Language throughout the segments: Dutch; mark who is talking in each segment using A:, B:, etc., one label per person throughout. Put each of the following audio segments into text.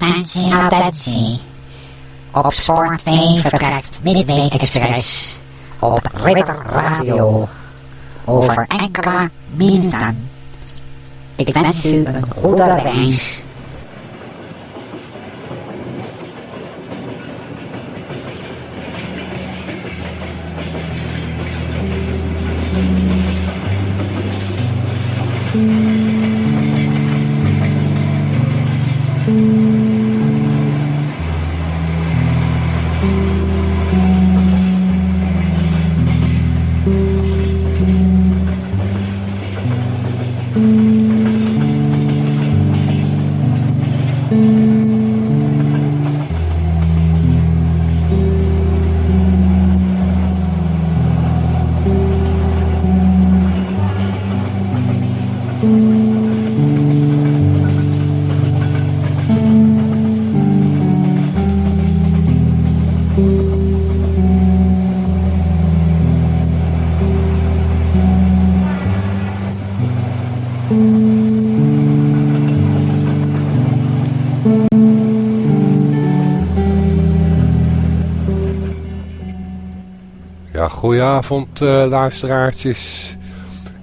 A: Attentie. Op spoor 2 vertrekt Midweek Express op Ridder Radio over enkele minuten. Ik wens u een goede reis.
B: Goedenavond uh, luisteraartjes.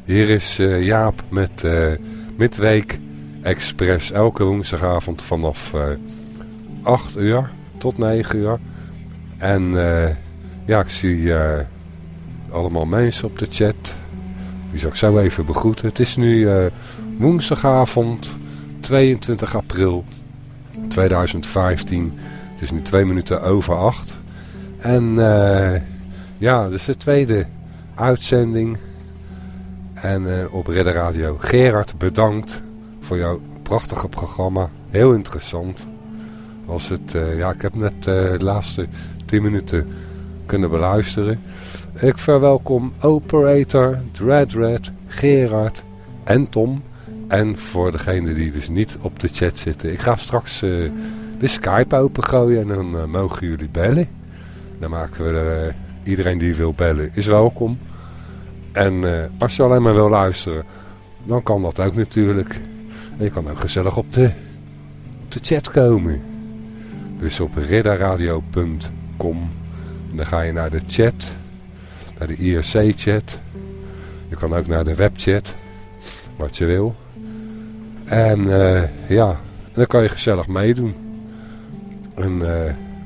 B: Hier is uh, Jaap met uh, Midweek Express. Elke woensdagavond vanaf 8 uur tot 9 uur. En ja, ik zie allemaal mensen op de chat. Die zal ik zo even begroeten. Het is nu woensdagavond 22 april 2015. Het is nu 2 minuten over 8. En... Ja, is de tweede uitzending. En uh, op Redder Radio. Gerard, bedankt voor jouw prachtige programma. Heel interessant. Was het, uh, ja, ik heb net de laatste 10 minuten kunnen beluisteren. Ik verwelkom Operator, Dreadred, Gerard en Tom. En voor degenen die dus niet op de chat zitten. Ik ga straks de Skype opengooien en dan mogen jullie bellen. Dan maken we er iedereen die wil bellen is welkom. En uh, als je alleen maar wil luisteren, dan kan dat ook natuurlijk. En je kan ook gezellig op de, op de chat komen. Dus op ridderadio.com. En dan ga je naar de chat, naar de IRC-chat. Je kan ook naar de webchat, wat je wil. En uh, ja, dan kan je gezellig meedoen. En uh,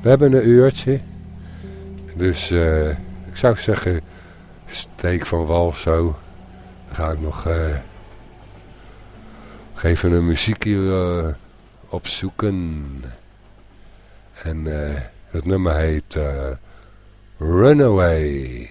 B: we hebben een uurtje. Dus uh, ik zou zeggen, steek van wal zo. Dan ga ik nog uh, even een muziekje uh, opzoeken. En het nummer heet Runaway.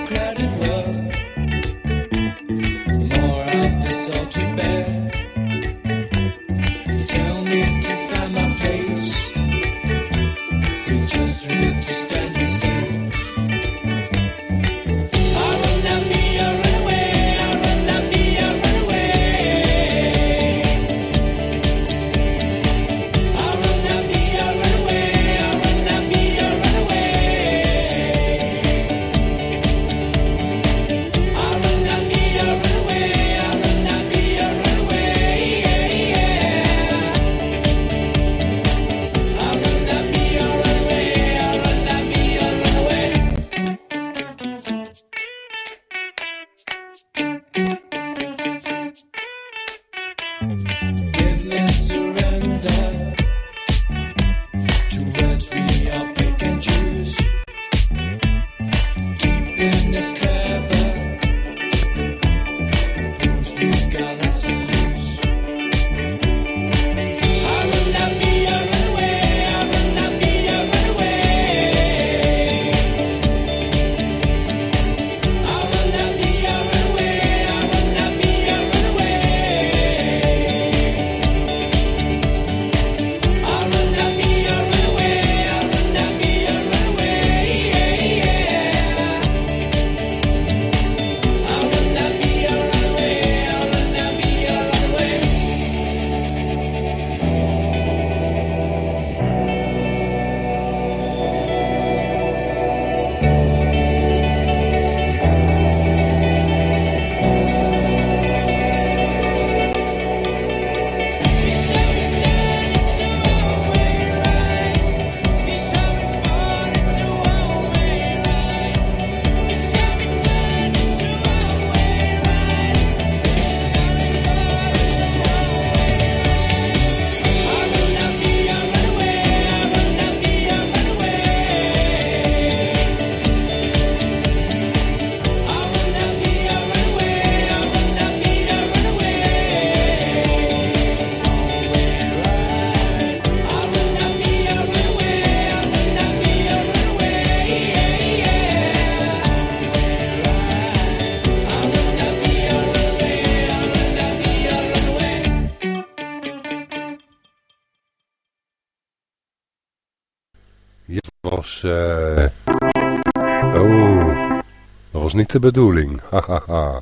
B: de bedoeling.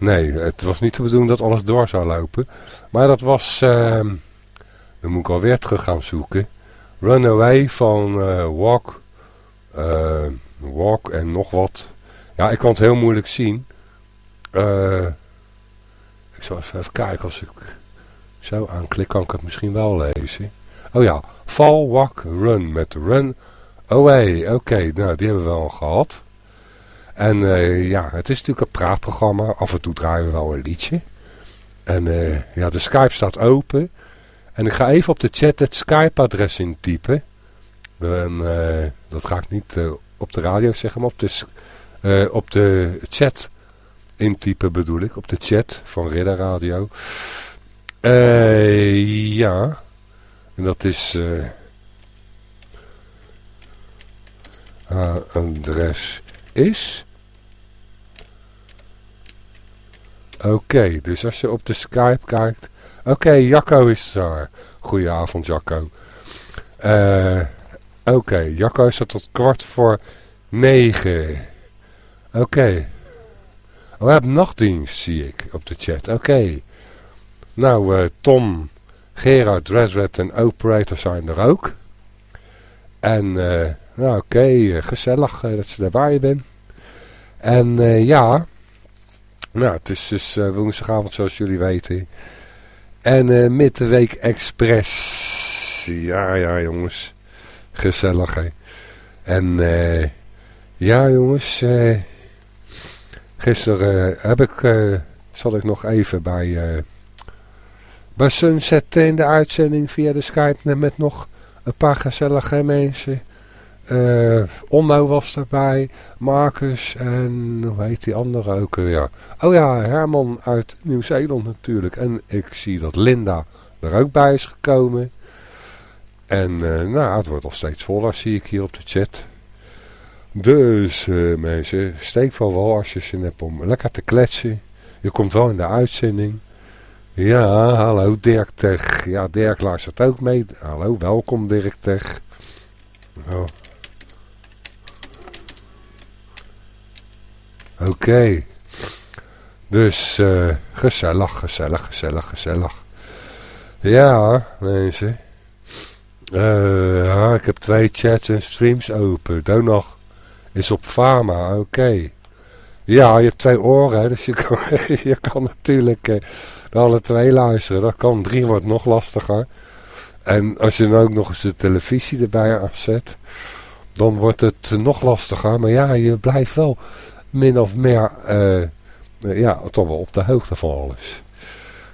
B: Nee, het was niet de bedoeling dat alles door zou lopen. Maar dat was... ehm dan moet ik alweer terug gaan zoeken. Runaway van eh, Walk. eh, walk en nog wat. Ja, ik kan het heel moeilijk zien. Eh, ik zal even, kijken als ik zo aanklik kan ik het misschien wel lezen. Oh ja, Fall, Walk, Run met Run Away. Oké, nou die hebben we wel gehad. En eh, ja, het is natuurlijk een praatprogramma. Af en toe draaien we wel een liedje. En eh, ja, de Skype staat open. En ik ga even op de chat het Skype-adres intypen. En, eh, dat ga ik niet op de radio zeggen, maar op de, op de chat intypen bedoel ik. Op de chat van Ridder Radio. Ja. En dat is... adres is... Oké, dus als je op de Skype kijkt... Oké, Jacco is daar. Goedenavond, Jacco. Eh, Oké, Jacco is er tot kwart voor negen. Oké. Oh, we hebben nachtdienst, zie ik, op de chat. Oké. Nou, eh, Tom, Gerard, Redred en Operator zijn er ook. En, eh, nou oké, gezellig dat ze erbij bent. En ja, nou, het is dus eh, woensdagavond zoals jullie weten. En eh Midweek Express. Ja, ja jongens. Gezellig hè. En eh, ja jongens. eh gisteren heb ik, zat ik nog even bij, bij Sunset in de uitzending via de Skype. Met nog een paar gezellige mensen. Eh Onno was erbij. Marcus en hoe heet die andere ook weer? Oh ja, Herman uit Nieuw-Zeeland natuurlijk. En ik zie dat Linda er ook bij is gekomen. En eh, nou, het wordt al steeds voller, zie ik hier op de chat. Dus eh, mensen, steek van wel als je zin hebt om lekker te kletsen. Je komt wel in de uitzending. Ja, hallo Dirk Tech. Ja, Dirk luistert ook mee. Hallo, welkom Dirk Tech. Oh. Oké. Dus eh, gezellig, gezellig, gezellig, gezellig. Ja, mensen. Eh, ik heb twee chats en streams open. Donag is op Fama, oké. Ja, je hebt twee oren, hè, dus je kan, je kan natuurlijk eh, naar alle twee luisteren. Dat kan, drie wordt nog lastiger. En als je dan ook nog eens de televisie erbij afzet, dan wordt het nog lastiger. Maar ja, je blijft wel min of meer, eh, eh, ja, toch wel op de hoogte van alles.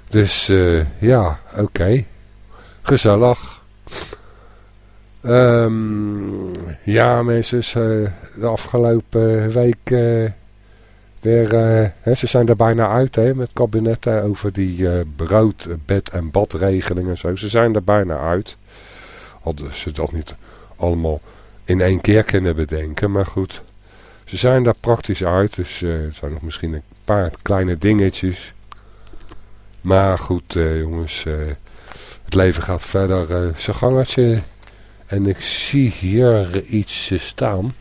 B: Dus eh, ja, oké. Gezellig. Ehm, ja, mensen, de afgelopen week weer, ze zijn er bijna uit hè, met kabinetten over die brood, bed en badregeling en zo. Ze zijn er bijna uit. Hadden ze dat niet allemaal in één keer kunnen bedenken, maar goed. Ze zijn daar praktisch uit, dus eh, er zijn nog misschien een paar kleine dingetjes. Maar goed, eh, jongens, eh, het leven gaat verder eh, zijn gangetje. En ik zie hier iets staan.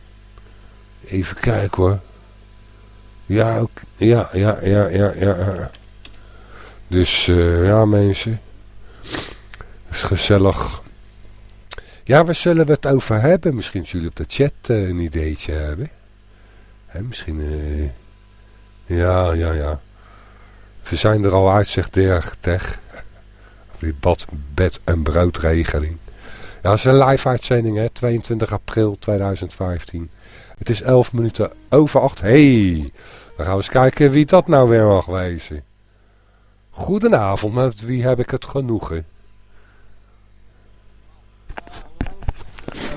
B: Even kijken hoor. Ja, ook, ja, ja, ja, ja, ja. Dus ja mensen. Het is gezellig. Ja, waar zullen we het over hebben? Misschien dat jullie op de chat een ideetje hebben. Misschien... eh, ja, ja, ja. Ze zijn er al uit, zegt Dirk Tech. Die bad, bed- en broodregeling. Ja, dat is een live uitzending, hè. 22 april 2015. Het is 11 minuten over 8. hey, dan gaan we eens kijken wie dat nou weer mag wezen. Goedenavond, met wie heb ik het genoegen?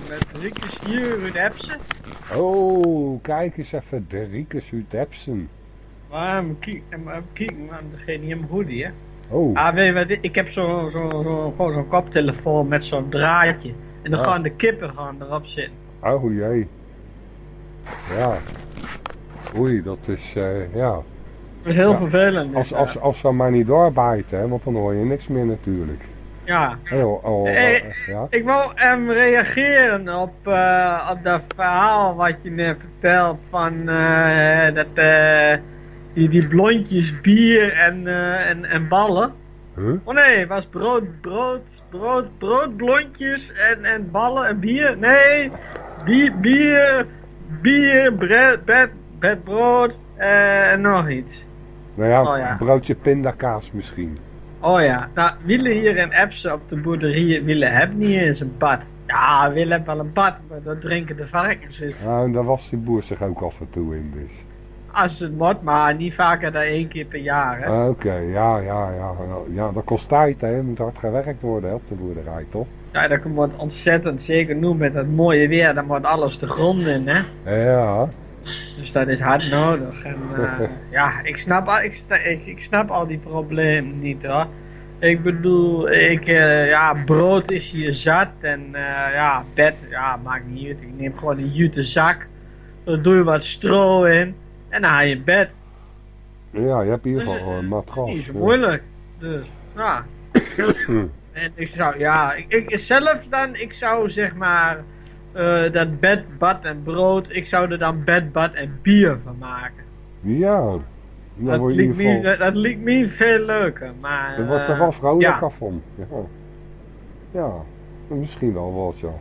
C: Met Riekes hier, Ruud Epsen.
B: Oh, kijk eens even, de Riekes uit Epsen.
C: Maar even kijken, maar degene mijn hoodie, hè.
B: Oh,
C: Ah, weet je wat, ik heb zo'n zo, zo, gewoon zo'n koptelefoon met zo'n draadje. En dan
B: Ah.
C: gaan de kippen gaan erop zitten.
B: oh jee. Ja. Oei, dat is, eh, ja.
C: Dat is heel
B: Ja.
C: vervelend.
B: Als, als, als ze maar niet doorbijten, hè, want dan hoor je niks meer natuurlijk.
C: Ja.
B: Oh, oh,
C: Hey.
B: ja?
C: Ik wou hem reageren op, eh, op dat verhaal wat je net vertelt van eh, dat, eh, die, die blondjes bier en, eh, en, en ballen.
B: Huh?
C: Oh nee, het was brood, brood, brood, brood, blondjes en, en ballen en bier. Nee, bier, bier, bier, bread, bed, bed, brood eh, en nog iets.
B: Nou ja,
C: Oh, ja.
B: broodje pindakaas misschien.
C: Oh ja, nou, Wiele hier in Epsen op de boerderie, Wiele heeft niet eens een bad. Ja, Wiele heeft wel een bad, maar dat drinken de varkens dus.
B: Nou, en daar was die boer zich ook af en toe in dus.
C: Als het moet, maar niet vaker dan één keer per jaar. Hè?
B: Oké, ja, ja, ja. Ja, dat kost tijd, hè. Er moet hard gewerkt worden hè, op de boerderij, toch?
C: Ja, dat wordt ontzettend, zeker nu met dat mooie weer, dan wordt alles de grond in, hè.
B: Ja,
C: Dus dat is hard nodig. En eh, ja, ik snap, al- ik, sta- ik, ik snap al die problemen niet hoor. Ik bedoel, ik, eh, ja, brood is hier zat en eh, ja, bed, ja, maakt niet uit. Ik neem gewoon een jute zak, daar doe je wat stro in en dan haal je bed.
B: ja, je hebt in ieder
C: Dus,
B: geval een matras.
C: Niet zo
B: ja.
C: moeilijk. Dus, ja. en ik zou, ja, ik, ik zelf dan, ik zou zeg maar, eh, dat bed, bad en brood, ik zou er dan bed, bad en bier van maken.
B: Ja,
C: Dat liep, me, dat liep me veel leuker, maar...
B: Wordt er
C: eh,
B: wel vrolijker
C: ja.
B: van. Ja. ja, misschien wel wat, ja.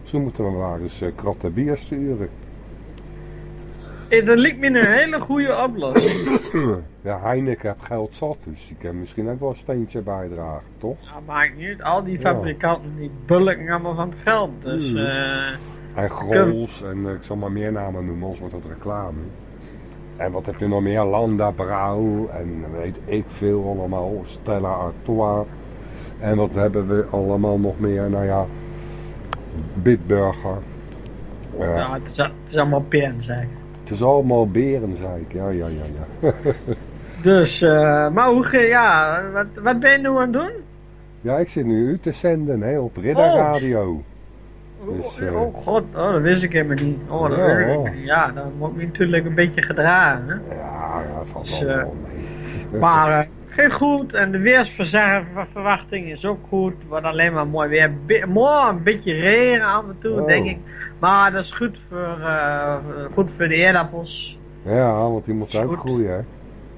B: Misschien moeten we maar eens uh, kratten bier sturen.
C: Eh, Dat liep me een hele goede oplossing.
B: Ja, Heineken heeft geld zat, dus die kan misschien ook wel een steentje bijdragen, toch?
C: Nou, maakt niet. Al die fabrikanten die bulken allemaal van het geld. Dus,
B: Mm.
C: eh,
B: En Grols, en eh, ik zal maar meer namen noemen, anders wordt dat reclame. En wat heb je nog meer? Landa Brouw en weet ik veel allemaal. Stella Artois. En wat hebben we allemaal nog meer? Nou ja, Bitburger.
C: Ja, het is, het is allemaal pen, zeg.
B: Het is allemaal beren, zei ik. Ja, ja, ja, ja.
C: Dus, eh, maar hoe ja, wat, wat ben je nu aan het doen?
B: Ja, ik zit nu u te zenden hè, op Ridderradio. Dus,
C: oh,
B: eh,
C: oh god, oh, dat wist ik helemaal niet. Oh, dat
B: Ja,
C: ik
B: oh.
C: Ja, dan moet ik natuurlijk een beetje gedragen. Hè?
B: Ja, het valt
C: Dus,
B: wel
C: eh,
B: wel mee.
C: Maar geen goed en de weersverwachting is ook goed. Wordt alleen maar mooi weer. Mooi, een beetje regen af en toe,
B: Oh.
C: denk ik. Maar dat is goed voor, goed voor de eerdappels.
B: Ja, want die moet ook
C: goed.
B: groeien, hè.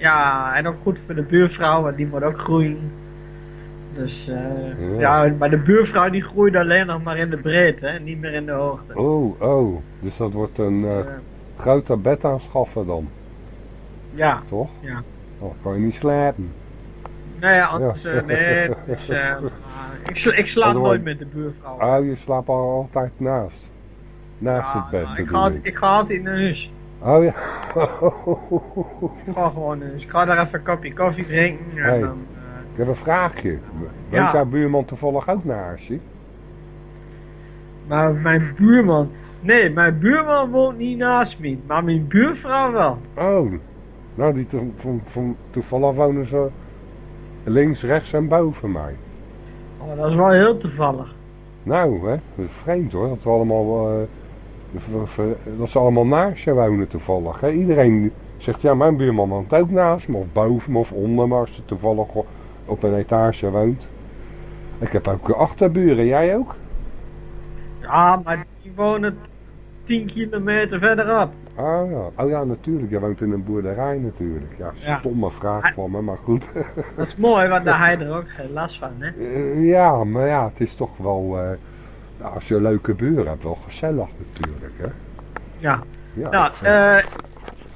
C: Ja, en ook goed voor de buurvrouw, want die moet ook groeien. Dus eh,
B: Ja.
C: ja. maar de buurvrouw die groeit alleen nog maar in de breedte, hè, niet meer in de hoogte.
B: Oh, oh. Dus dat wordt een Eh, groter bed aanschaffen dan,
C: ja,
B: toch?
C: ja.
B: Oh, kan je niet slapen.
C: Nou anders,
B: Ja.
C: eh, nee, dus, eh, maar ik, sla, ik slaap nooit
B: wordt-
C: met de buurvrouw.
B: Oh, je slaapt al altijd naast. Naast
C: Ja,
B: het bed
C: nou, ik, ga,
B: ik.
C: ga altijd naar huis.
B: Oh ja.
C: Ik ga gewoon huis. Ik ga daar even een kopje koffie drinken. En
B: Hey.
C: dan, eh,
B: ik heb een vraagje.
C: Ja.
B: Weet jouw buurman toevallig ook naar huisje?
C: maar mijn buurman... Nee, mijn buurman woont niet naast me. Maar mijn buurvrouw wel.
B: Oh. Nou, die to- van, van, toevallig wonen ze links, rechts en boven mij.
C: Oh, dat is wel heel toevallig.
B: Nou, hè, dat is vreemd hoor. Dat, we allemaal, v- dat ze allemaal naast je wonen toevallig. Hè. Iedereen zegt, ja, mijn buurman woont ook naast me, of boven me, of onder me, als ze toevallig op een etage woont. Ik heb ook achterburen, jij ook?
C: Ja, maar die wonen t- 10 kilometer verderop.
B: Ah ja, oh ja, natuurlijk. Jij woont in een boerderij natuurlijk. Ja,
C: Ja.
B: stomme vraag van me, maar goed.
C: Dat is mooi, want daar heb je er ook geen last van, hè?
B: Eh, ja, maar ja, het is toch wel, eh, nou, als je een leuke buren hebt, wel gezellig natuurlijk, hè.
C: Ja.
B: Ja,
C: Nou,
B: eh,
C: eh,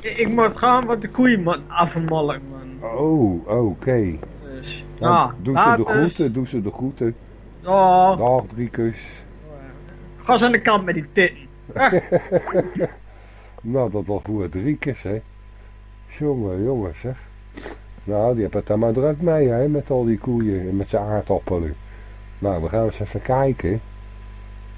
C: ik, ik moet gaan wat de koeien moet afmolken, man.
B: Oh, oké.
C: Dus,
B: Nou,
C: nou,
B: doe ze de groeten, doe ze de groeten. Dag, drie kus.
C: ga eens aan de kant met die titten.
B: Nou, dat was voor drie kus, hè. Jongen, jongen, zeg. Nou, die hebben het daar maar druk mee, hè, met al die koeien en met zijn aardappelen. Nou, we gaan eens even kijken.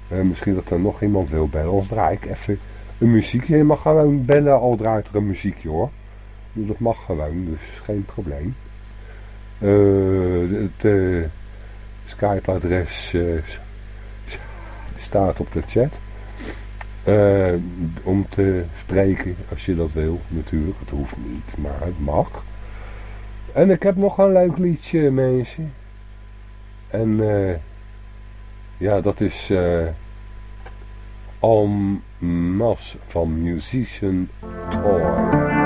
B: Eh, misschien dat er nog iemand wil bellen. Ons draai ik even een muziekje. Je mag gewoon bellen, al draait er een muziekje, hoor. Dat mag gewoon, dus geen probleem. Eh, het eh, Skype-adres staat op de chat. Om te spreken, als je dat wil, natuurlijk. Het hoeft niet, maar het mag. En ik heb nog een leuk liedje, mensen. En eh, ja, dat is eh Almas van Musician Toy.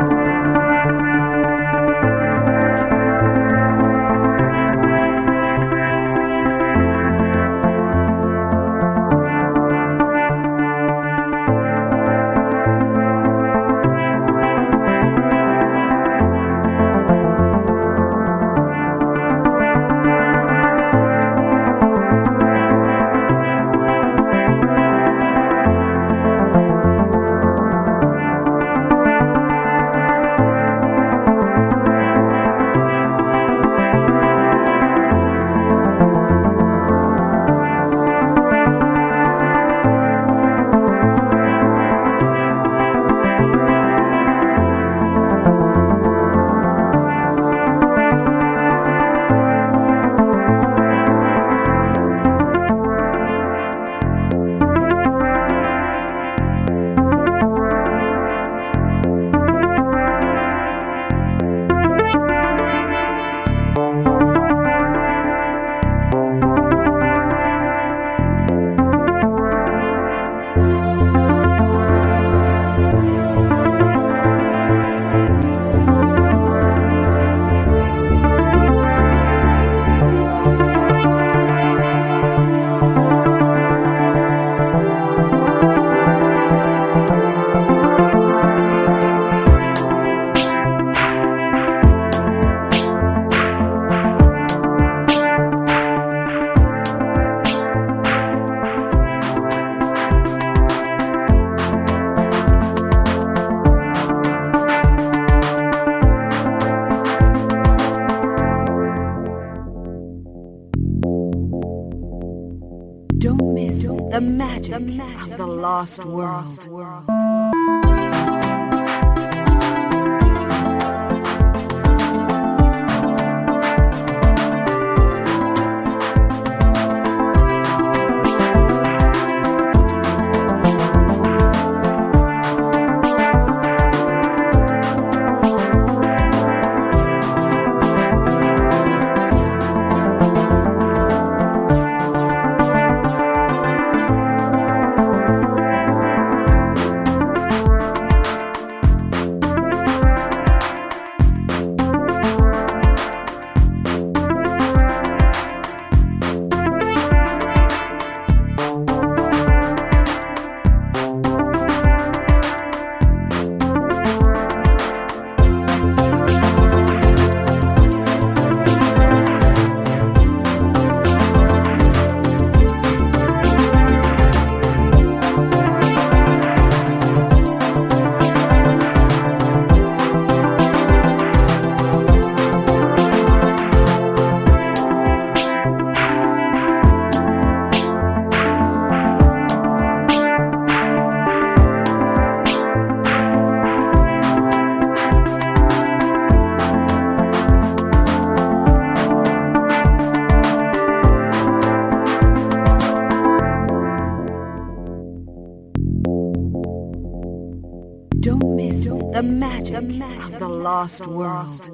D: Lost world. Lost world.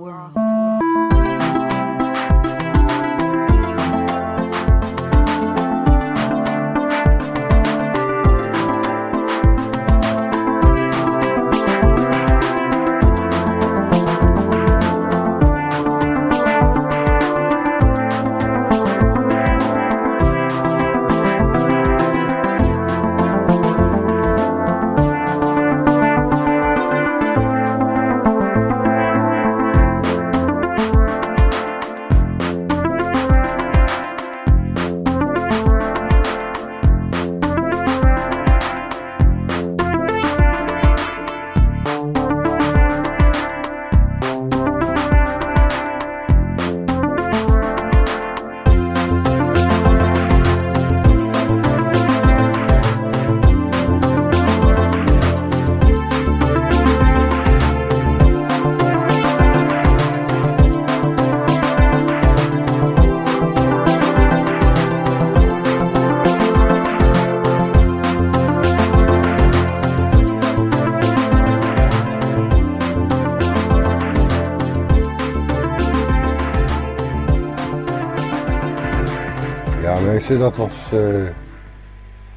B: Dat was eh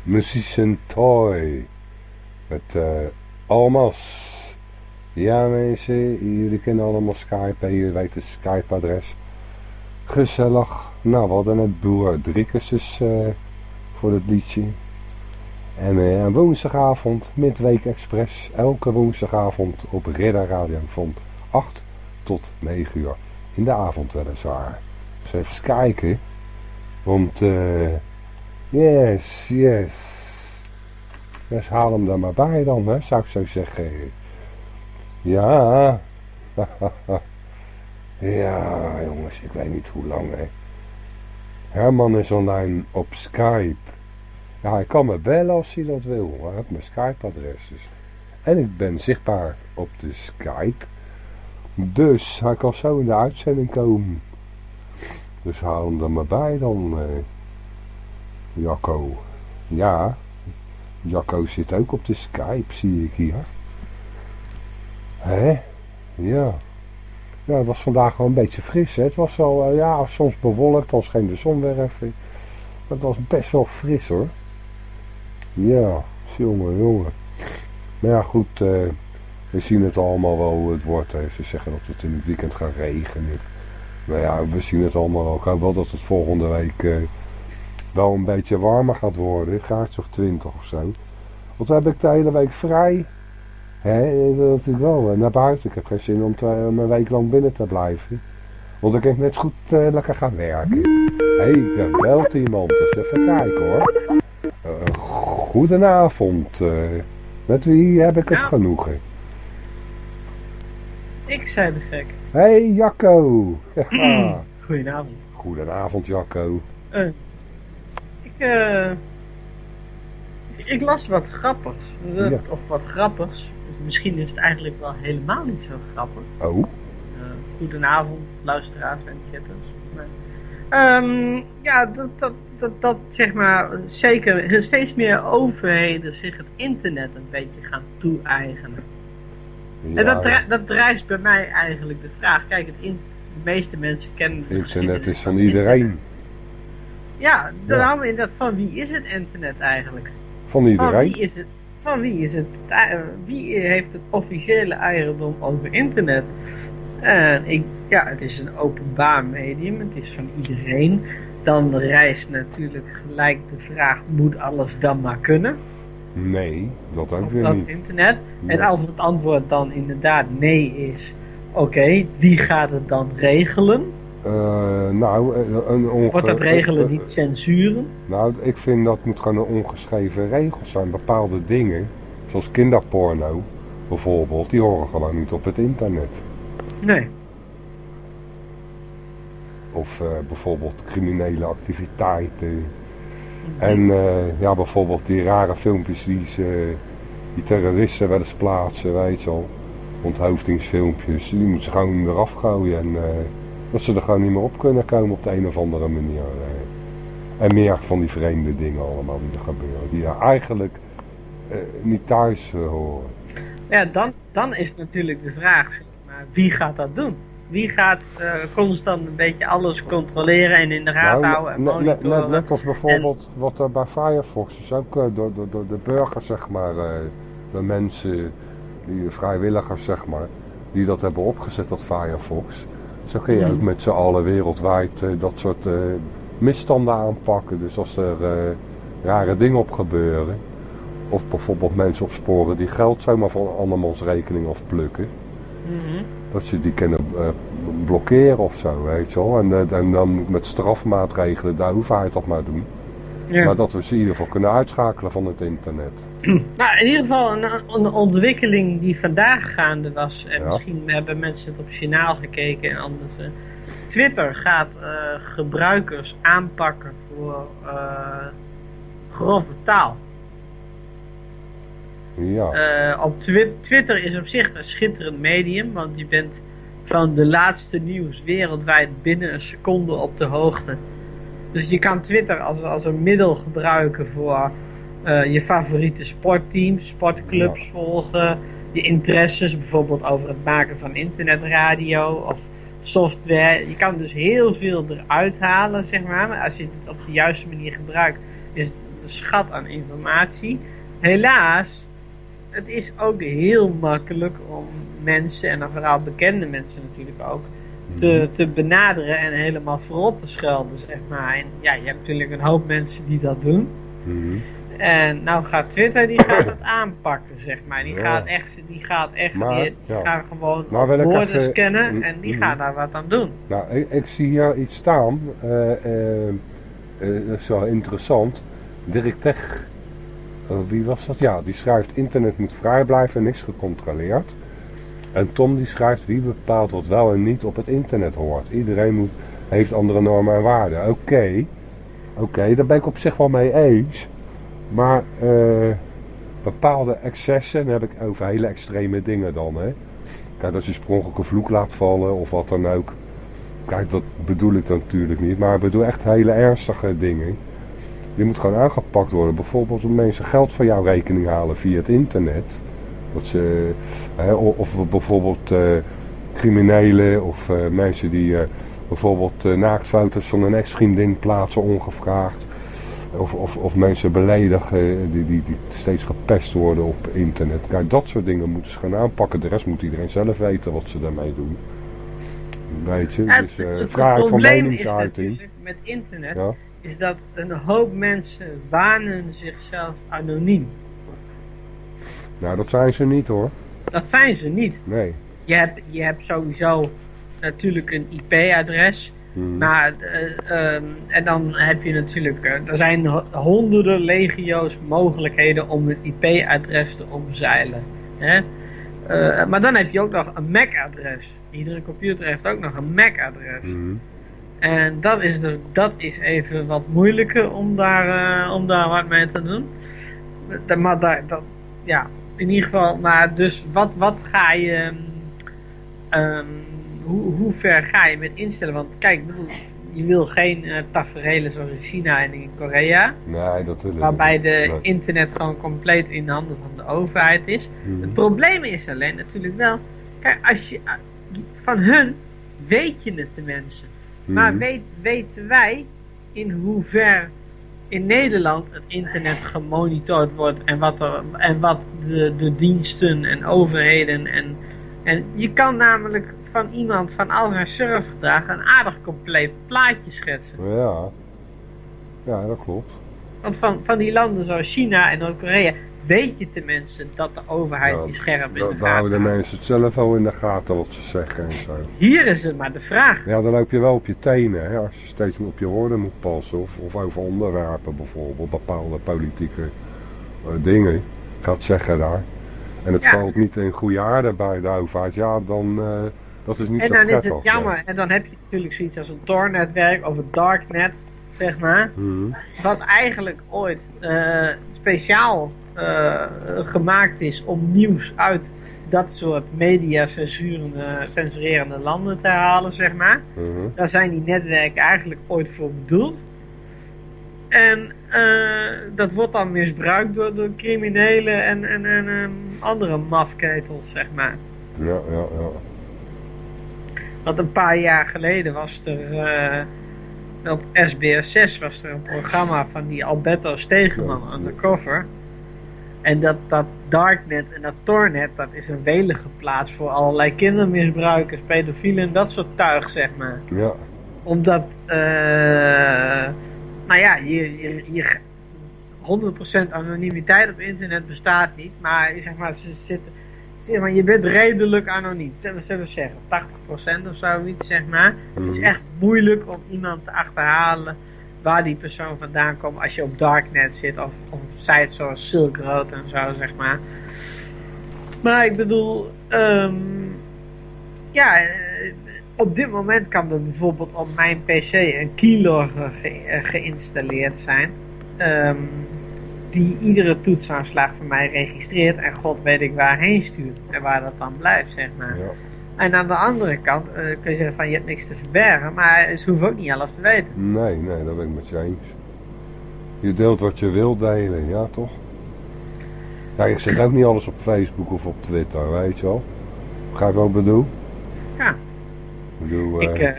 B: Musician Toy met eh Almas. Ja mensen, jullie kennen allemaal Skype en jullie weten het Skype-adres. Gezellig. Nou, we hadden net Boer Drikkers dus eh, voor het liedje. En woensdagavond, Midweek Express, elke woensdagavond op Redder Radio van 8 tot 9 uur. In de avond weliswaar. Dus even kijken. Want, eh yes, yes. Dus haal hem er maar bij dan, hè, zou ik zo zeggen. Ja. ja, jongens, ik weet niet hoe lang, hè. Herman is online op Skype. Ja, hij kan me bellen als hij dat wil. Hij heeft mijn Skype-adres dus. En ik ben zichtbaar op de Skype. Dus hij kan zo in de uitzending komen. Dus haal hem er maar bij dan, eh, Jacco. Ja, Jacco zit ook op de Skype, zie ik hier. Hè? Ja. Ja, het was vandaag wel een beetje fris, hè. Het was wel, eh, ja, soms bewolkt, dan scheen de zon weer even. Maar het was best wel fris, hoor. Ja, jongen, jongen. Maar ja, goed, eh, we zien het allemaal wel hoe het wordt. Hè. Ze zeggen dat het in het weekend gaat regenen. Nou ja, we zien het allemaal wel. Ik hoop wel dat het volgende week eh, wel een beetje warmer gaat worden. Graadje of 20 of zo. Want dan heb ik de hele week vrij. Hè, dat ik wel. eh, Naar buiten. Ik heb geen zin om, een week lang binnen te blijven. Want dan kan ik net zo goed eh, lekker gaan werken. Hé, hey, ik belt iemand. Dus even kijken hoor. Eh, goedenavond. eh. met wie heb ik het
C: Ja.
B: genoegen?
C: Ik zei de gek.
B: Hey, Jacco. Ja.
C: Goedenavond.
B: Goedenavond, Jacco.
C: Eh, ik, eh, ik, las wat grappigs.
B: Ja.
C: Of wat grappigs. Misschien is het eigenlijk wel helemaal niet zo grappig.
B: Oh,
C: Eh, goedenavond, luisteraars en chatters. Maar, ehm, ja, dat, dat, dat, dat zeg maar zeker steeds meer overheden zich het internet een beetje gaan toe-eigenen.
B: Ja,
C: en dat, dat drijft bij mij eigenlijk de vraag. Kijk, het in, de meeste mensen kennen het
B: internet is van iedereen.
C: Ja,
B: Ja.
C: daarom in dat van wie is het internet eigenlijk?
B: Van
C: Van
B: iedereen.
C: wie is het? Van wie is het? eh, Wie heeft het officiële eigendom over internet? En ik, ja, het is een openbaar medium, het is van iedereen. Dan rijst natuurlijk gelijk de vraag: moet alles dan maar kunnen?
B: Nee, dat ook weer
C: dat
B: niet.
C: internet? En als het antwoord dan inderdaad nee is, oké, wie gaat het dan regelen?
B: Eh, nou, eh, een onge...
C: Wordt dat regelen niet censuren?
B: Nou, ik vind dat moet gewoon een ongeschreven regel zijn. Bepaalde dingen, zoals kinderporno bijvoorbeeld, die horen gewoon niet op het internet.
C: Nee.
B: Of eh, bijvoorbeeld criminele activiteiten. En eh, ja, bijvoorbeeld die rare filmpjes die, die terroristen wel eens plaatsen, weet je wel. Onthoofdingsfilmpjes, die moeten ze gewoon eraf gooien. En eh, dat ze er gewoon niet meer op kunnen komen op de een of andere manier. eh. En meer van die vreemde dingen allemaal die er gebeuren. Die eigenlijk niet thuis horen.
C: Ja, dan, dan is natuurlijk de vraag, maar, wie gaat dat doen? Wie gaat eh, constant een beetje alles controleren en in de gaten
B: Nou,
C: houden en monitoren?
B: net, net als bijvoorbeeld wat er bij Firefox is ook eh, door, door, door de burgers, zeg maar, eh, de mensen, die vrijwilligers, zeg maar, die dat hebben opgezet, dat Firefox. Zo kun je
C: Mhm.
B: ook met z'n allen wereldwijd eh, dat soort eh, misstanden aanpakken. Dus als er eh, rare dingen op gebeuren, of bijvoorbeeld mensen opsporen die geld zomaar van andermans rekening afplukken.
C: Mhm.
B: Dat ze die kunnen eh, blokkeren of zo, weet je wel. En, eh, en dan met strafmaatregelen, de overheid dat maar doen.
C: Ja.
B: Maar dat we ze in ieder geval kunnen uitschakelen van het internet.
C: Nou, in ieder geval een, een ontwikkeling die vandaag gaande was. En
B: Ja.
C: misschien hebben mensen het op signaal gekeken en anders. eh, Twitter gaat eh, gebruikers aanpakken voor eh, grove taal.
B: Ja,
C: Eh, op Twi- Twitter is op zich een schitterend medium, want je bent van de laatste nieuws wereldwijd binnen een seconde op de hoogte. Dus je kan Twitter als, als een middel gebruiken voor eh, je favoriete sportteams, sportclubs volgen, je interesses, bijvoorbeeld over het maken van internetradio of software. Je kan dus heel veel eruit halen, zeg maar. Maar als je het op de juiste manier gebruikt, is het een schat aan informatie. Helaas, het is ook heel makkelijk om mensen, en dan vooral bekende mensen natuurlijk ook, te, te benaderen en helemaal verrot te schelden, zeg maar. En ja, je hebt natuurlijk een hoop mensen die dat doen.
B: Mhm.
C: En nou gaat Twitter, die gaat het aanpakken, zeg maar. Die
B: Ja.
C: gaat echt, die gaat echt,
B: Maar,
C: die, die
B: ja.
C: gaan gewoon woorden
B: even-
C: scannen
B: Mm,
C: en die
B: mm.
C: gaan daar wat aan doen.
B: Nou, ik, ik zie hier iets staan. eh, dat is wel interessant. Dirk Tech, wie was dat? Ja, die schrijft internet moet vrij blijven en niks gecontroleerd. En Tom die schrijft wie bepaalt wat wel en niet op het internet hoort. Iedereen moet, heeft andere normen en waarden. Oké, oké, daar ben ik op zich wel mee eens. Maar eh, bepaalde excessen, heb ik over hele extreme dingen dan. Hè. Kijk, als je sprongelijk een vloek laat vallen of wat dan ook. Kijk, dat bedoel ik natuurlijk niet. Maar ik bedoel echt hele ernstige dingen. Die moet gewoon aangepakt worden. Bijvoorbeeld als mensen geld van jouw rekening halen via het internet. Dat ze, hè, of bijvoorbeeld eh, criminelen of eh, mensen die eh, bijvoorbeeld naaktfoto's van een ex-vriendin plaatsen ongevraagd. Of, of, of mensen beledigen die, die, die steeds gepest worden op internet. Kijk, dat soort dingen moeten ze gaan aanpakken. De rest moet iedereen zelf weten wat ze daarmee doen. Weet je,
C: Ja,
B: dus
C: het, het
B: vrijheid van meningsuiting.
C: natuurlijk met internet,
B: Ja.
C: Is dat een hoop mensen wanen zichzelf anoniem.
B: Nou, dat zijn ze niet hoor.
C: Dat zijn ze niet.
B: Nee.
C: Je hebt, je hebt sowieso natuurlijk een IP-adres.
B: Hmm.
C: Maar, eh, ehm, en dan heb je natuurlijk, eh, er zijn ho- honderden legio's mogelijkheden om het IP-adres te omzeilen. Hè? Eh, maar dan heb je ook nog een MAC-adres. Iedere computer heeft ook nog een MAC-adres.
B: Mhm.
C: En dat is, dus, dat is even wat moeilijker om daar, eh, om daar wat mee te doen. Maar daar, dat, ja, in ieder geval, maar dus wat, wat ga je, ehm, hoe, hoe ver ga je met instellen? Want kijk, bedoel, je wil geen eh tafereelen zoals in China en in Korea,
B: Nee, dat
C: waarbij
B: niet.
C: de internet gewoon compleet in de handen van de overheid is.
B: Mhm.
C: Het probleem is alleen natuurlijk wel, kijk, als je, van hun weet je het de mensen. Maar
B: Mhm.
C: weet, weten wij in hoever in Nederland het internet gemonitord wordt en wat, er, en wat de, de diensten en overheden en, en je kan namelijk van iemand van al zijn surfgedrag een aardig compleet plaatje schetsen.
B: Ja. Ja, dat klopt.
C: Want van, van die landen zoals China en Noord-Korea weet je tenminste dat de overheid die scherp in de
B: daar houden de
C: gaten
B: mensen het zelf wel in de gaten wat ze zeggen en zo.
C: Hier is het maar de vraag.
B: Ja, dan loop je wel op je tenen, hè, als je steeds op je woorden moet passen. Of, of over onderwerpen bijvoorbeeld, bepaalde politieke eh, dingen gaat zeggen daar. En het
C: Ja.
B: valt niet in goede aarde bij de overheid, ja, dan uh, dat is niet
C: En dan is het jammer.
B: nee.
C: En dan heb je natuurlijk zoiets als een Tor-netwerk of het Darknet, zeg maar.
B: Mhm.
C: Wat eigenlijk ooit eh, speciaal eh, gemaakt is om nieuws uit dat soort media censurerende, landen te halen, zeg maar.
B: Mhm.
C: Daar zijn die netwerken eigenlijk ooit voor bedoeld. En eh, dat wordt dan misbruikt door, door criminelen en, en, en andere mafketels, zeg maar.
B: Ja, ja, ja.
C: Want een paar jaar geleden was er eh, op SBS 6 was er een programma van die Alberto Stegeman
B: Ja.
C: undercover. En dat, dat Darknet en dat Tornet, dat is een welige plaats voor allerlei kindermisbruikers, pedofielen en dat soort tuig, zeg maar.
B: ja.
C: Omdat, eh, nou ja, je, je, je, 100% anonimiteit op internet bestaat niet, maar zeg maar, ze zitten, zeg maar je bent redelijk anoniem. Dat zullen we zeggen, 80% of zoiets, zeg maar. Het is
B: Mhm.
C: echt moeilijk om iemand te achterhalen waar die persoon vandaan komt als je op Darknet zit of, of op sites zoals Silk Road en zo, zeg maar. Maar ik bedoel, ehm, ja, eh, op dit moment kan er bijvoorbeeld op mijn PC een keylogger ge- geïnstalleerd zijn. ehm, die iedere toetsaanslag van mij registreert en god weet ik waarheen stuurt. En waar dat dan blijft, zeg maar. En aan de andere kant eh, kun je zeggen van je hebt niks te verbergen, maar ze hoeven ook niet alles te weten.
B: Nee, nee, dat ben ik met je eens. Je deelt wat je wilt delen, ja toch? Ja, ik zet ook niet alles op Facebook of op Twitter, weet je wel. Wat ik bedoel?
C: Ja.
B: Ik bedoel,
C: Ik,
B: eh,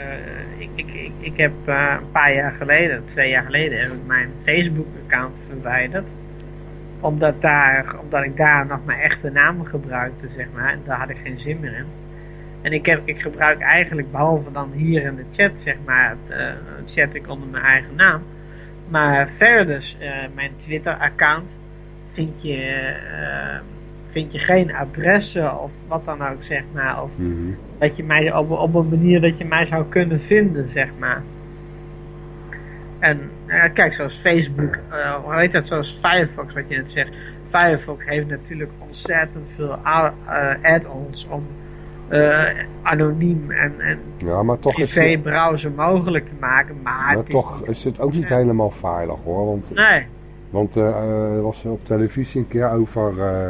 C: ik, ik, ik, ik heb een paar jaar geleden, twee jaar geleden, heb ik mijn Facebook-account verwijderd. Omdat, daar, omdat ik daar nog mijn echte naam gebruikte, zeg maar. En daar had ik geen zin meer in. En ik, heb, ik gebruik eigenlijk, behalve dan hier in de chat, zeg maar, eh, chat ik onder mijn eigen naam. Maar verder, eh, mijn Twitter-account, vind je, eh, vind je geen adressen of wat dan ook, zeg maar. Of
B: mhm.
C: dat je mij op, op een manier dat je mij zou kunnen vinden, zeg maar. En kijk, zoals Facebook, hoe heet dat, zoals Firefox, wat je net zegt. Firefox heeft natuurlijk ontzettend veel add-ons om eh, anoniem en, en
B: Ja, maar toch is,
C: privé
B: het,
C: browser mogelijk te maken, maar,
B: maar
C: het is
B: toch
C: niet-
B: is het ook niet helemaal veilig hoor. Want,
C: Nee,
B: want eh, eh, er was op televisie een keer over, eh,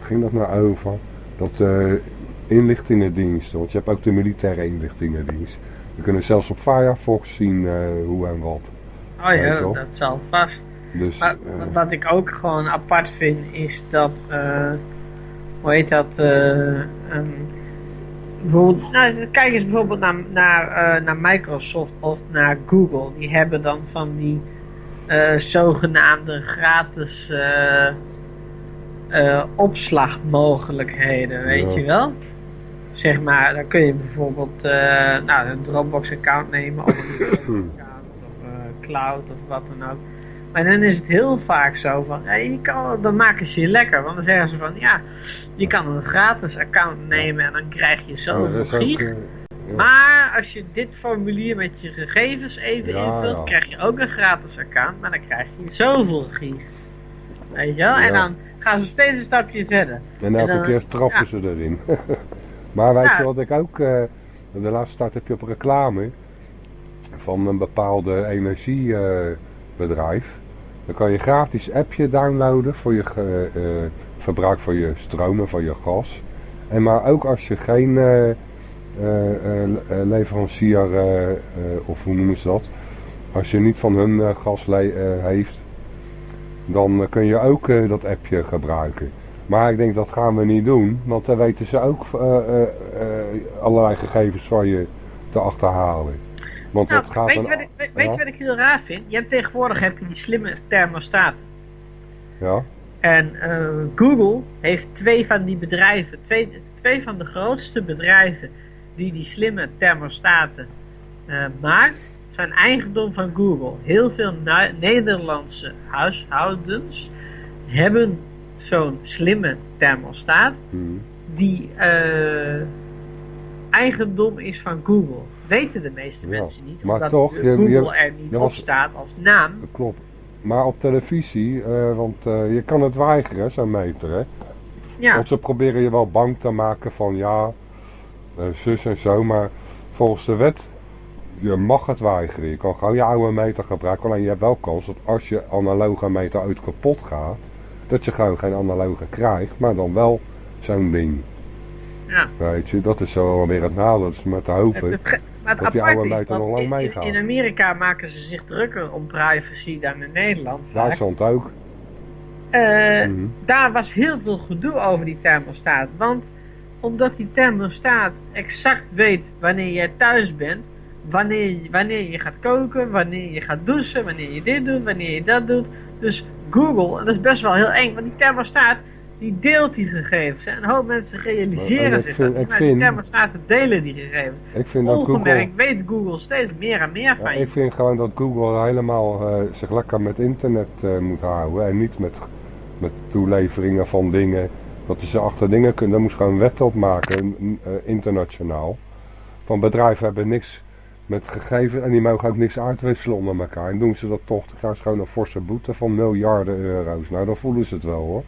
B: ging dat nou over, dat eh inlichtingendiensten, want je hebt ook de militaire inlichtingendienst. We kunnen zelfs op Firefox zien eh, hoe en wat.
C: oh ja, dat zal vast.
B: Dus
C: Maar
B: eh,
C: wat- ik ook gewoon apart vind is dat, eh, hoe heet dat, eh, bijvoorbeeld, nou, kijk eens bijvoorbeeld naar, naar, eh, naar Microsoft of naar Google. Die hebben dan van die eh, zogenaamde gratis eh, opslagmogelijkheden, weet
B: Ja.
C: je wel? Zeg maar, dan kun je bijvoorbeeld nou, een Dropbox-account nemen of een account of cloud of wat dan ook. Maar dan is het heel vaak zo van, ja, je kan, dan maken ze je lekker. Want dan zeggen ze van, ja, je kan een gratis account nemen en dan krijg je zoveel gig.
B: eh, ja.
C: Maar als je dit formulier met je gegevens even
B: Ja,
C: invult, krijg je ook een gratis account. Maar dan krijg je zoveel gig. Weet je wel? En dan gaan ze steeds een stapje verder.
B: En elke
C: En dan-
B: keer trappen ze erin. maar weet je wat ik ook... eh, de laatste tijd heb je op reclame van een bepaalde energiebedrijf. dan kan je gratis appje downloaden voor je ge- eh, verbruik van je stroom en van je gas. En maar ook als je geen eh, eh, eh, eh, leverancier, eh, eh, of hoe noemen ze dat? Als je niet van hun eh, gas eh, heeft, dan eh, kun je ook eh, dat appje gebruiken. Maar ik denk dat gaan we niet doen, want dan weten ze ook eh, eh, eh, allerlei gegevens van je te achterhalen. Want
C: Nou,
B: dat gaat
C: weet, je wat ik, weet,
B: Ja?
C: wat ik heel raar vind? Je hebt tegenwoordig heb je die slimme thermostaten.
B: Ja,
C: En eh, Google heeft twee van die bedrijven, twee, twee van de grootste bedrijven die die slimme thermostaten eh, maakt, zijn eigendom van Google. Heel veel Nederlandse huishoudens hebben zo'n slimme thermostaat
B: Hmm.
C: die eh, eigendom is van Google. Weten de meeste
B: Ja,
C: mensen niet,
B: maar
C: omdat
B: toch,
C: Google
B: je-
C: er niet op
B: was-
C: staat als naam.
B: dat klopt. Maar op televisie, eh, want eh, je kan het weigeren, zo'n meter, hè?
C: Ja,
B: Want ze proberen je wel bang te maken van ja, eh, zus en zo, maar volgens de wet, je mag het weigeren. Je kan gewoon je oude meter gebruiken, alleen je hebt wel kans dat als je analoge meter uit kapot gaat, dat je gewoon geen analoge krijgt, maar dan wel zo'n ding.
C: Ja.
B: Weet je, dat is zo weer het nadeel, maar te
C: Het,
B: hopen.
C: het, ge- maar het
B: Dat die oude meter
C: dat
B: nog lang meegaat.
C: In, in Amerika maken ze zich drukker om privacy dan in Nederland. vaak.
B: Duitsland ook.
C: Eh,
B: Mhm.
C: Daar was heel veel gedoe over die thermostaat. Want omdat die thermostaat exact weet wanneer jij thuis bent, wanneer, je- wanneer je gaat koken, wanneer je gaat douchen, wanneer je dit doet, wanneer je dat doet. Dus Google, en dat is best wel heel eng, want die thermostaat die deelt die gegevens. En een hoop mensen realiseren
B: en ik
C: zich
B: vind-
C: dat
B: ik
C: maar die
B: vind-
C: thermostaten delen die gegevens.
B: Ik vind dat Google...
C: Ongemerkt weet Google steeds meer en meer
B: Ja,
C: je.
B: ik vind gewoon dat Google helemaal eh, zich lekker met internet eh, moet houden. En niet met, met toeleveringen van dingen. Dat ze achter dingen kunnen. Daar moest gewoon wetten op maken. eh, internationaal. Van bedrijven hebben niks met gegevens. En die mogen ook niks uitwisselen onder elkaar. En doen ze dat toch. Dan krijgen ze gewoon een forse boete van miljarden euro's. Nou dan voelen ze het wel hoor.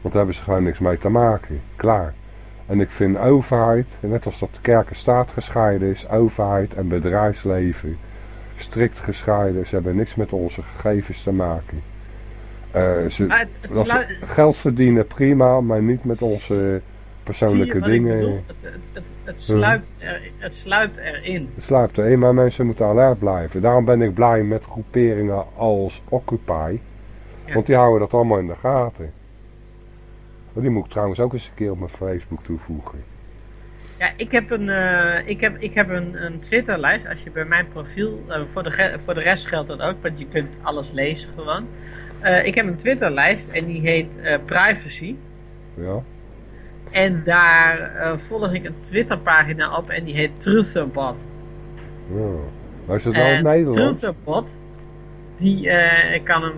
B: Want daar hebben ze gewoon niks mee te maken. Klaar. En ik vind overheid, net als dat de kerk en staat gescheiden is, overheid en bedrijfsleven strikt gescheiden. Ze hebben niks met onze gegevens te maken. Eh, ze,
C: Maar het, het
B: als ze
C: sluit-
B: geld verdienen prima, maar niet met onze persoonlijke dingen.
C: Het, het, het, het, sluit er, het sluit erin.
B: Het sluipt erin, maar mensen moeten alert blijven. Daarom ben ik blij met groeperingen als Occupy.
C: Ja.
B: Want die houden dat allemaal in de gaten. Oh, Die moet ik trouwens ook eens een keer op mijn Facebook toevoegen.
C: Ja, ik heb een, eh, ik heb, ik heb een, een Twitterlijst. Als je bij mijn profiel, eh, voor, de, voor de rest geldt dat ook, want je kunt alles lezen gewoon. Eh, ik heb een Twitterlijst en die heet Privacy.
B: Ja.
C: En daar volg ik een Twitterpagina op en die heet Trutherbot.
B: ja. Maar is het wel in
C: En
B: Nederland?
C: Trutherbot, die eh, kan hem,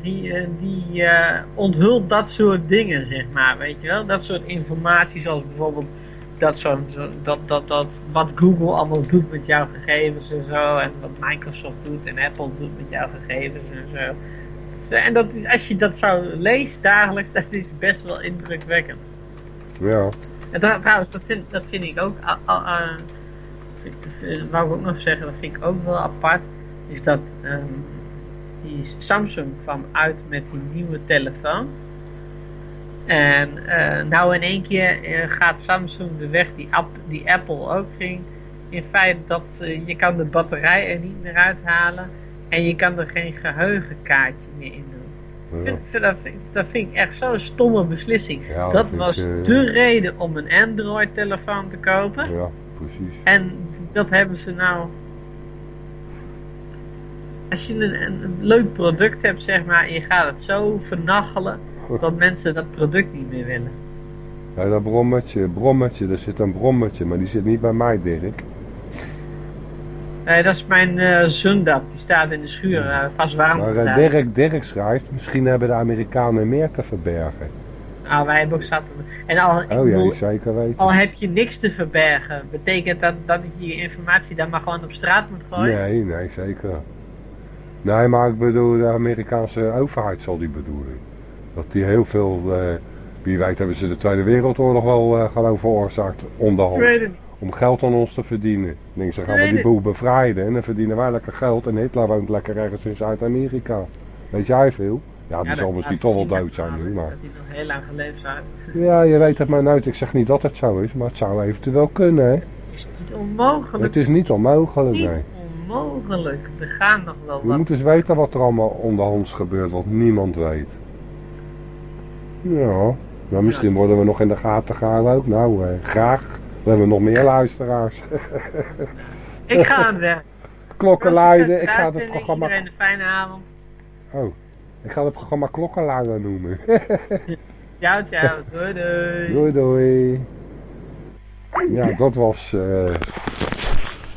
C: die, eh, die eh, onthult dat soort dingen, zeg maar, weet je wel? Dat soort informatie, zoals bijvoorbeeld dat, zo, dat, dat, dat, wat Google allemaal doet met jouw gegevens en zo, en wat Microsoft doet en Apple doet met jouw gegevens en zo. Zo, En dat is, als je dat zou leest dagelijks, dat is best wel indrukwekkend.
B: Ja.
C: En trouwens, dat vind, dat vind ik ook. vind- vind- wou ik ook nog zeggen, dat vind ik ook wel apart. Is dat ehm, die Samsung kwam uit met die nieuwe telefoon. En eh, nou in één keer eh, gaat Samsung de weg die, App- die Apple ook ging. In feite dat eh, je kan de batterij er niet meer uithalen. En je kan er geen geheugenkaartje meer in doen.
B: Ja.
C: Vind- vind- dat, vind, dat vind ik echt zo'n stomme beslissing.
B: Ja, dat
C: was
B: ik,
C: de reden om een Android-telefoon te kopen.
B: Ja, precies.
C: En dat hebben ze nou. Als je een, een, leuk product hebt, zeg maar, en je gaat het zo vernachelen dat mensen dat product niet meer willen.
B: Ja, dat brommetje, brommetje, er zit een brommetje, maar die zit niet bij mij, Dirk.
C: Nee, dat is mijn eh Zundap. Die staat in de schuur, eh, vast warm
B: Maar
C: te draaien.
B: Dirk, Dirk schrijft, misschien hebben de Amerikanen meer te verbergen.
C: Nou, wij hebben ook zat. En al,
B: Oh ja,
C: bedoel,
B: zeker weten.
C: al heb je niks te verbergen, betekent dat dat je je informatie dan maar gewoon op straat moet gooien?
B: Nee, nee, zeker. Nee, maar ik bedoel, de Amerikaanse overheid zal die bedoelen. Dat die heel veel, eh, wie weet hebben ze de Tweede Wereldoorlog wel eh, gewoon veroorzaakt onderhand.
C: het.
B: Om geld aan ons te verdienen. Denk, ze gaan we die
C: het.
B: boel bevrijden en dan verdienen wij lekker geld. En Hitler woont lekker ergens in Zuid-Amerika. Weet jij veel? Ja, die
C: Ja,
B: zal misschien toch wel dood zijn nu, maar...
C: Dat hij nog heel lang geleefd zou hebben.
B: Ja, je weet het maar nooit. Ik zeg niet dat het zo is, maar het zou eventueel kunnen, hè.
C: is niet onmogelijk.
B: Het is niet onmogelijk, nee.
C: Onmogelijk. Er gaan nog wel
B: We
C: wat.
B: moeten eens weten wat er allemaal onderhands gebeurt, wat niemand weet. Ja, nou misschien worden we nog in de gaten gehouden ook. Nou, eh, graag. Dan hebben we nog meer luisteraars.
C: Ik ga werk.
B: Klokken luiden. Ik ga het programma...
C: Iedereen een fijne avond.
B: Oh, ik ga het programma Klokken luiden noemen.
C: Ciao, ciao. Doei, doei.
B: doei doei. Ja, dat was... eh,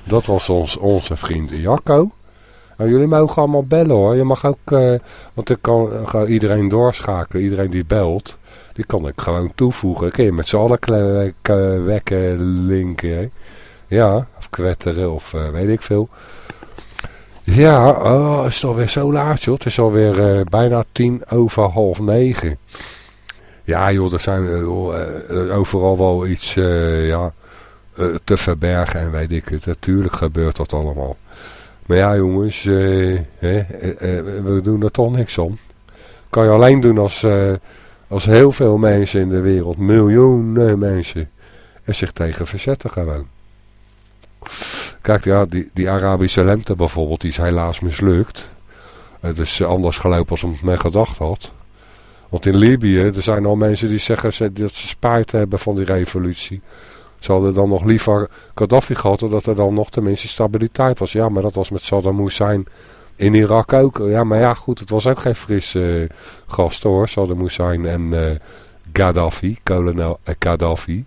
B: dat was ons, onze vriend Jacco. Nou, jullie mogen allemaal bellen hoor. Je mag ook, eh, want ik kan eh, iedereen doorschakelen. Iedereen die belt, die kan ik gewoon toevoegen. Kun je met z'n allen wekken, linken. hè. Ja, of kwetteren of eh, weet ik veel. Ja, oh, is het alweer zo laat joh. Het is alweer bijna tien over half negen. Ja joh, er zijn overal wel iets ja, eh, te verbergen en weet ik het. Natuurlijk gebeurt dat allemaal. Maar ja jongens, eh, eh, we doen er toch niks om. Kan je alleen doen als, als heel veel mensen in de wereld, miljoenen mensen, er zich tegen verzetten gewoon. Kijk, ja, die, die Arabische lente bijvoorbeeld, die is helaas mislukt. Het is anders gelopen als men gedacht had. Want in Libië, er zijn al mensen die zeggen ze- dat ze spijt hebben van die revolutie. Ze hadden dan nog liever Gaddafi gehad, doordat er dan nog tenminste stabiliteit was. Ja, maar dat was met Saddam Hussein in Irak ook. Ja, maar ja, goed, het was ook geen frisse eh, gast hoor, Saddam Hussein en eh, Gaddafi, kolonel eh, Gaddafi.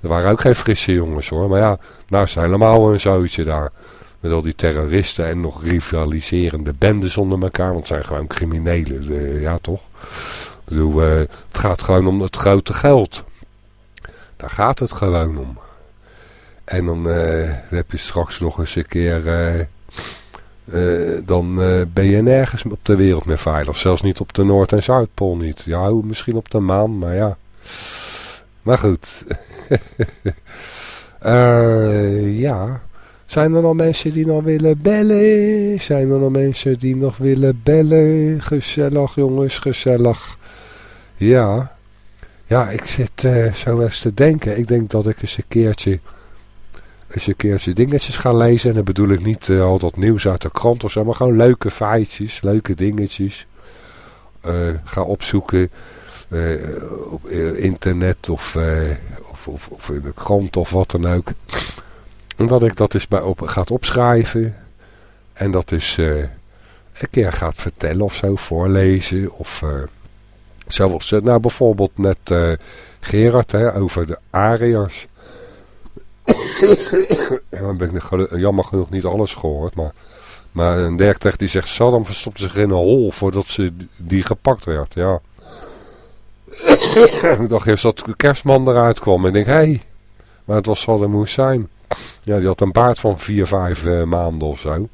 B: Er waren ook geen frisse jongens hoor. Maar ja, nou is het helemaal een zoutje daar. Met al die terroristen en nog rivaliserende bendes onder elkaar. Want het zijn gewoon criminelen, ja toch? Ik het gaat gewoon om het grote geld. Daar gaat het gewoon om. En dan eh, heb je straks nog eens een keer... eh, eh, dan ben je nergens op de wereld meer veilig. Zelfs niet op de Noord- en Zuidpool niet. Ja, misschien op de maan, maar ja. Maar goed. Ja. Zijn er nog mensen die nog willen bellen? Zijn er nog mensen die nog willen bellen? Gezellig jongens, gezellig. Ja. Ja, ik zit eh, zo eens te denken. Ik denk dat ik eens een keertje... Eens een keertje dingetjes ga lezen. En dan bedoel ik niet eh, al dat nieuws uit de krant of zo. Maar gewoon leuke feitjes. Leuke dingetjes. Eh, ga opzoeken. op internet of, of in de krant of wat dan ook. En dat ik dat eens bij op, gaat opschrijven. En dat is een keer gaat vertellen of zo, voorlezen. Of zoals, nou bijvoorbeeld net uh, Gerard hè, over de Ariërs. Dan ben ik jammer genoeg niet alles gehoord. Maar, maar een dertig die zegt Saddam verstopte zich in een hol voordat ze die gepakt werd. Ja. ik dacht eerst dat de kerstman eruit kwam. En ik denk, hé, hey, maar het was Saddam Hussein. Ja, die had een baard van vier, vijf uh, maanden of zo.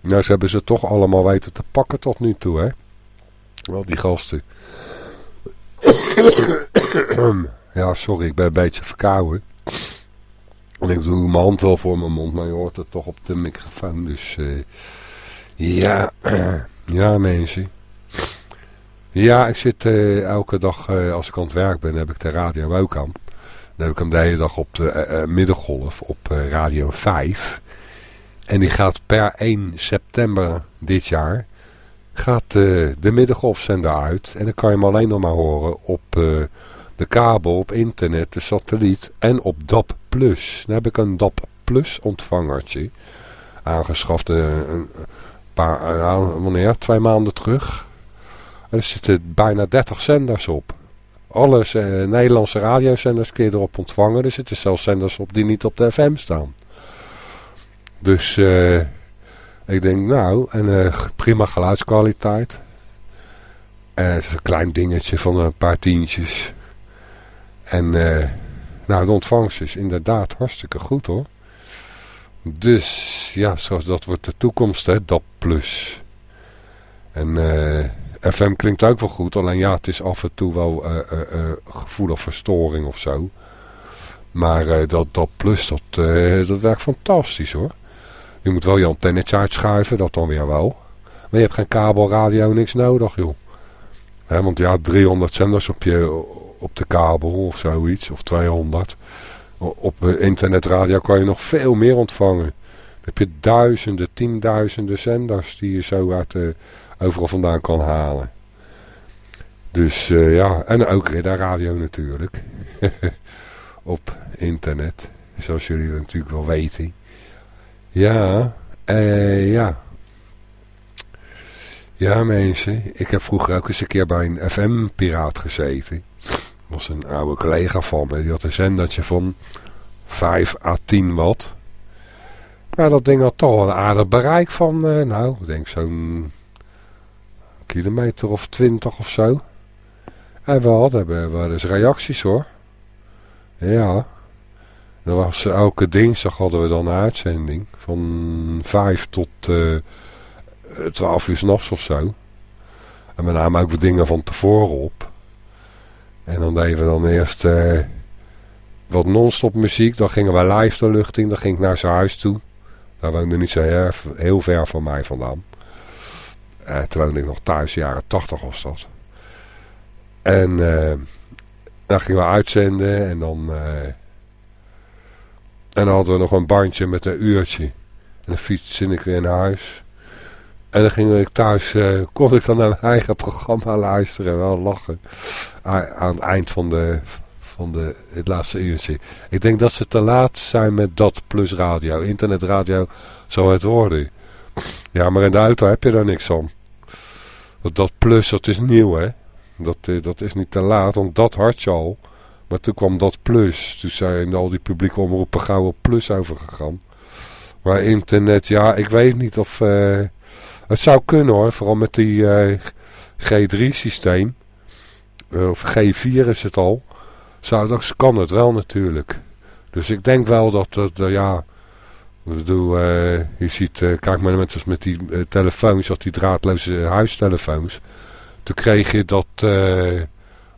B: Nou, ze hebben ze toch allemaal weten te pakken tot nu toe, hè. Wel, die gasten. ja, sorry, ik ben een beetje verkouden. En ik doe mijn hand wel voor mijn mond, maar je hoort het toch op de microfoon. Dus uh, ja, ja mensen. Ja, ik zit uh, elke dag, uh, als ik aan het werk ben, heb ik de radio ook aan. Dan heb ik hem de hele dag op de middengolf op radio 5. En die gaat per 1 september dit jaar, gaat de middengolfzender uit. En dan kan je hem alleen nog maar horen op de kabel, op internet, de satelliet en op DAP+. Dan heb ik een DAP Plus ontvangertje aangeschaft een paar, uh, wanneer, twee maanden terug. er zitten bijna 30 zenders op. Alles uh, Nederlandse radiozenders kun je erop ontvangen. Er zitten zelfs zenders op die niet op de FM staan. Dus uh, ik denk nou, en prima geluidskwaliteit. het is een klein dingetje van een paar tientjes. En nou, de ontvangst is inderdaad hartstikke goed hoor. Dus ja, zoals dat wordt de toekomst, hè, DAP+. Plus. En FM klinkt ook wel goed, alleen ja, het is af en toe wel uh, uh, gevoel of zo. Maar dat DAP+, Plus, dat, dat werkt fantastisch hoor. Je moet wel je antennetje uitschuiven, dat dan weer wel. Maar je hebt geen kabelradio, niks nodig joh. want ja, 300 zenders op je, op de kabel of zoiets, of 200. Op internetradio kan je nog veel meer ontvangen. Dan heb je duizenden, tienduizenden zenders die je zo uit, uh, overal vandaan kan halen. Dus uh, ja, en ook Ridda Radio natuurlijk. op internet, zoals jullie natuurlijk wel weten. Ja, uh, ja. Ja mensen, ik heb vroeger ook eens een keer bij een FM-piraat gezeten was een oude collega van me. Die had een zendertje van 5 à 10 watt. Maar dat ding had toch een aardig bereik van, uh, nou, ik denk zo'n kilometer of 20 of zo. En we hadden wel eens reacties hoor. Ja. Dat was, elke dinsdag hadden we dan een uitzending. Van 5 tot uh, 12 uur s'nachts of zo. En we namen ook dingen van tevoren op. En dan deden we dan eerst uh, wat non-stop muziek. Dan gingen we live de lucht in. Dan ging ik naar zijn huis toe. Daar woonde niet zo heel, ver van mij vandaan. Uh, toen woonde ik nog thuis, jaren 80 was dat. En uh, dan gingen we uitzenden. En dan, en dan hadden we nog een bandje met een uurtje. En dan fietste ik weer naar huis. En dan ging ik thuis, uh, kon ik dan naar mijn eigen programma luisteren. Wel lachen. Aan het eind van, de, van de, het laatste uurtje. Ik denk dat ze te laat zijn met dat plus radio. Internetradio zou het worden. Ja, maar in de auto heb je daar niks. Dat, dat plus, dat is nieuw hè. Dat, eh, dat is niet te laat, want dat had je al. Maar toen kwam dat plus. Toen zijn al die publieke omroepen gauw op plus overgegaan. Maar internet, ja, ik weet niet of... Uh, het zou kunnen hoor, vooral met die uh, G3 systeem. Uh, of G4 is het al. Zou, dat kan het wel natuurlijk. Dus ik denk wel dat dat, ja... Ik bedoel, je ziet, kijk maar met, met die telefoons, dat die draadloze huistelefoons. Toen kreeg je dat,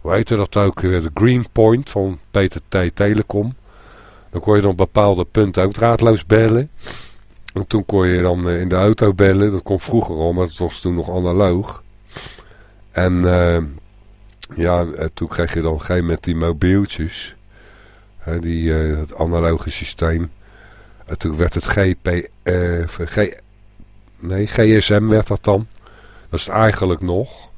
B: hoe heette dat ook, de Green Point van PTT Telecom. Dan kon je dan op bepaalde punten ook draadloos bellen. En toen kon je dan eh, in de auto bellen. Dat kon vroeger al, maar het was toen nog analoog. En uh, ja, eh, toen kreeg je dan geen met die mobieltjes. Hè, die, het analoge systeem. En toen werd het GP... Uh, G, nee, GSM werd dat dan. Dat is het eigenlijk nog.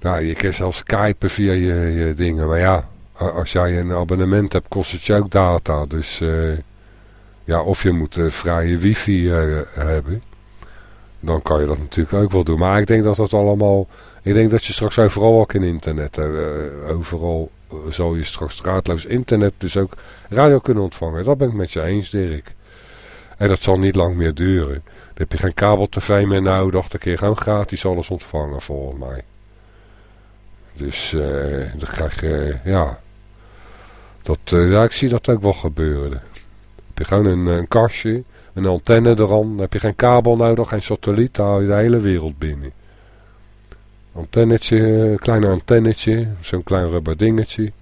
B: Nou, je kan zelfs skypen via je, je dingen. Maar ja, als jij een abonnement hebt, kost het je ook data. Dus eh, ja, of je moet eh, vrije wifi eh, hebben. Dan kan je dat natuurlijk ook wel doen. Maar ik denk dat dat allemaal... Ik denk dat je straks overal ook in internet... overal zal je straks draadloos internet dus ook radio kunnen ontvangen. Dat ben ik met je eens, Dirk. En dat zal niet lang meer duren. Dan heb je geen kabel-tv meer nodig. Dan kun je gewoon gratis alles ontvangen, volgens mij. Dus eh dan krijg je... ja... Dat, eh, ja, ik zie dat ook wel gebeuren. Dan heb je gewoon een, een kastje, een antenne eraan. Dan heb je geen kabel nodig, geen satelliet. Dan hou je de hele wereld binnen. Antennetje, klein antennetje, zo'n klein rubber dingetje.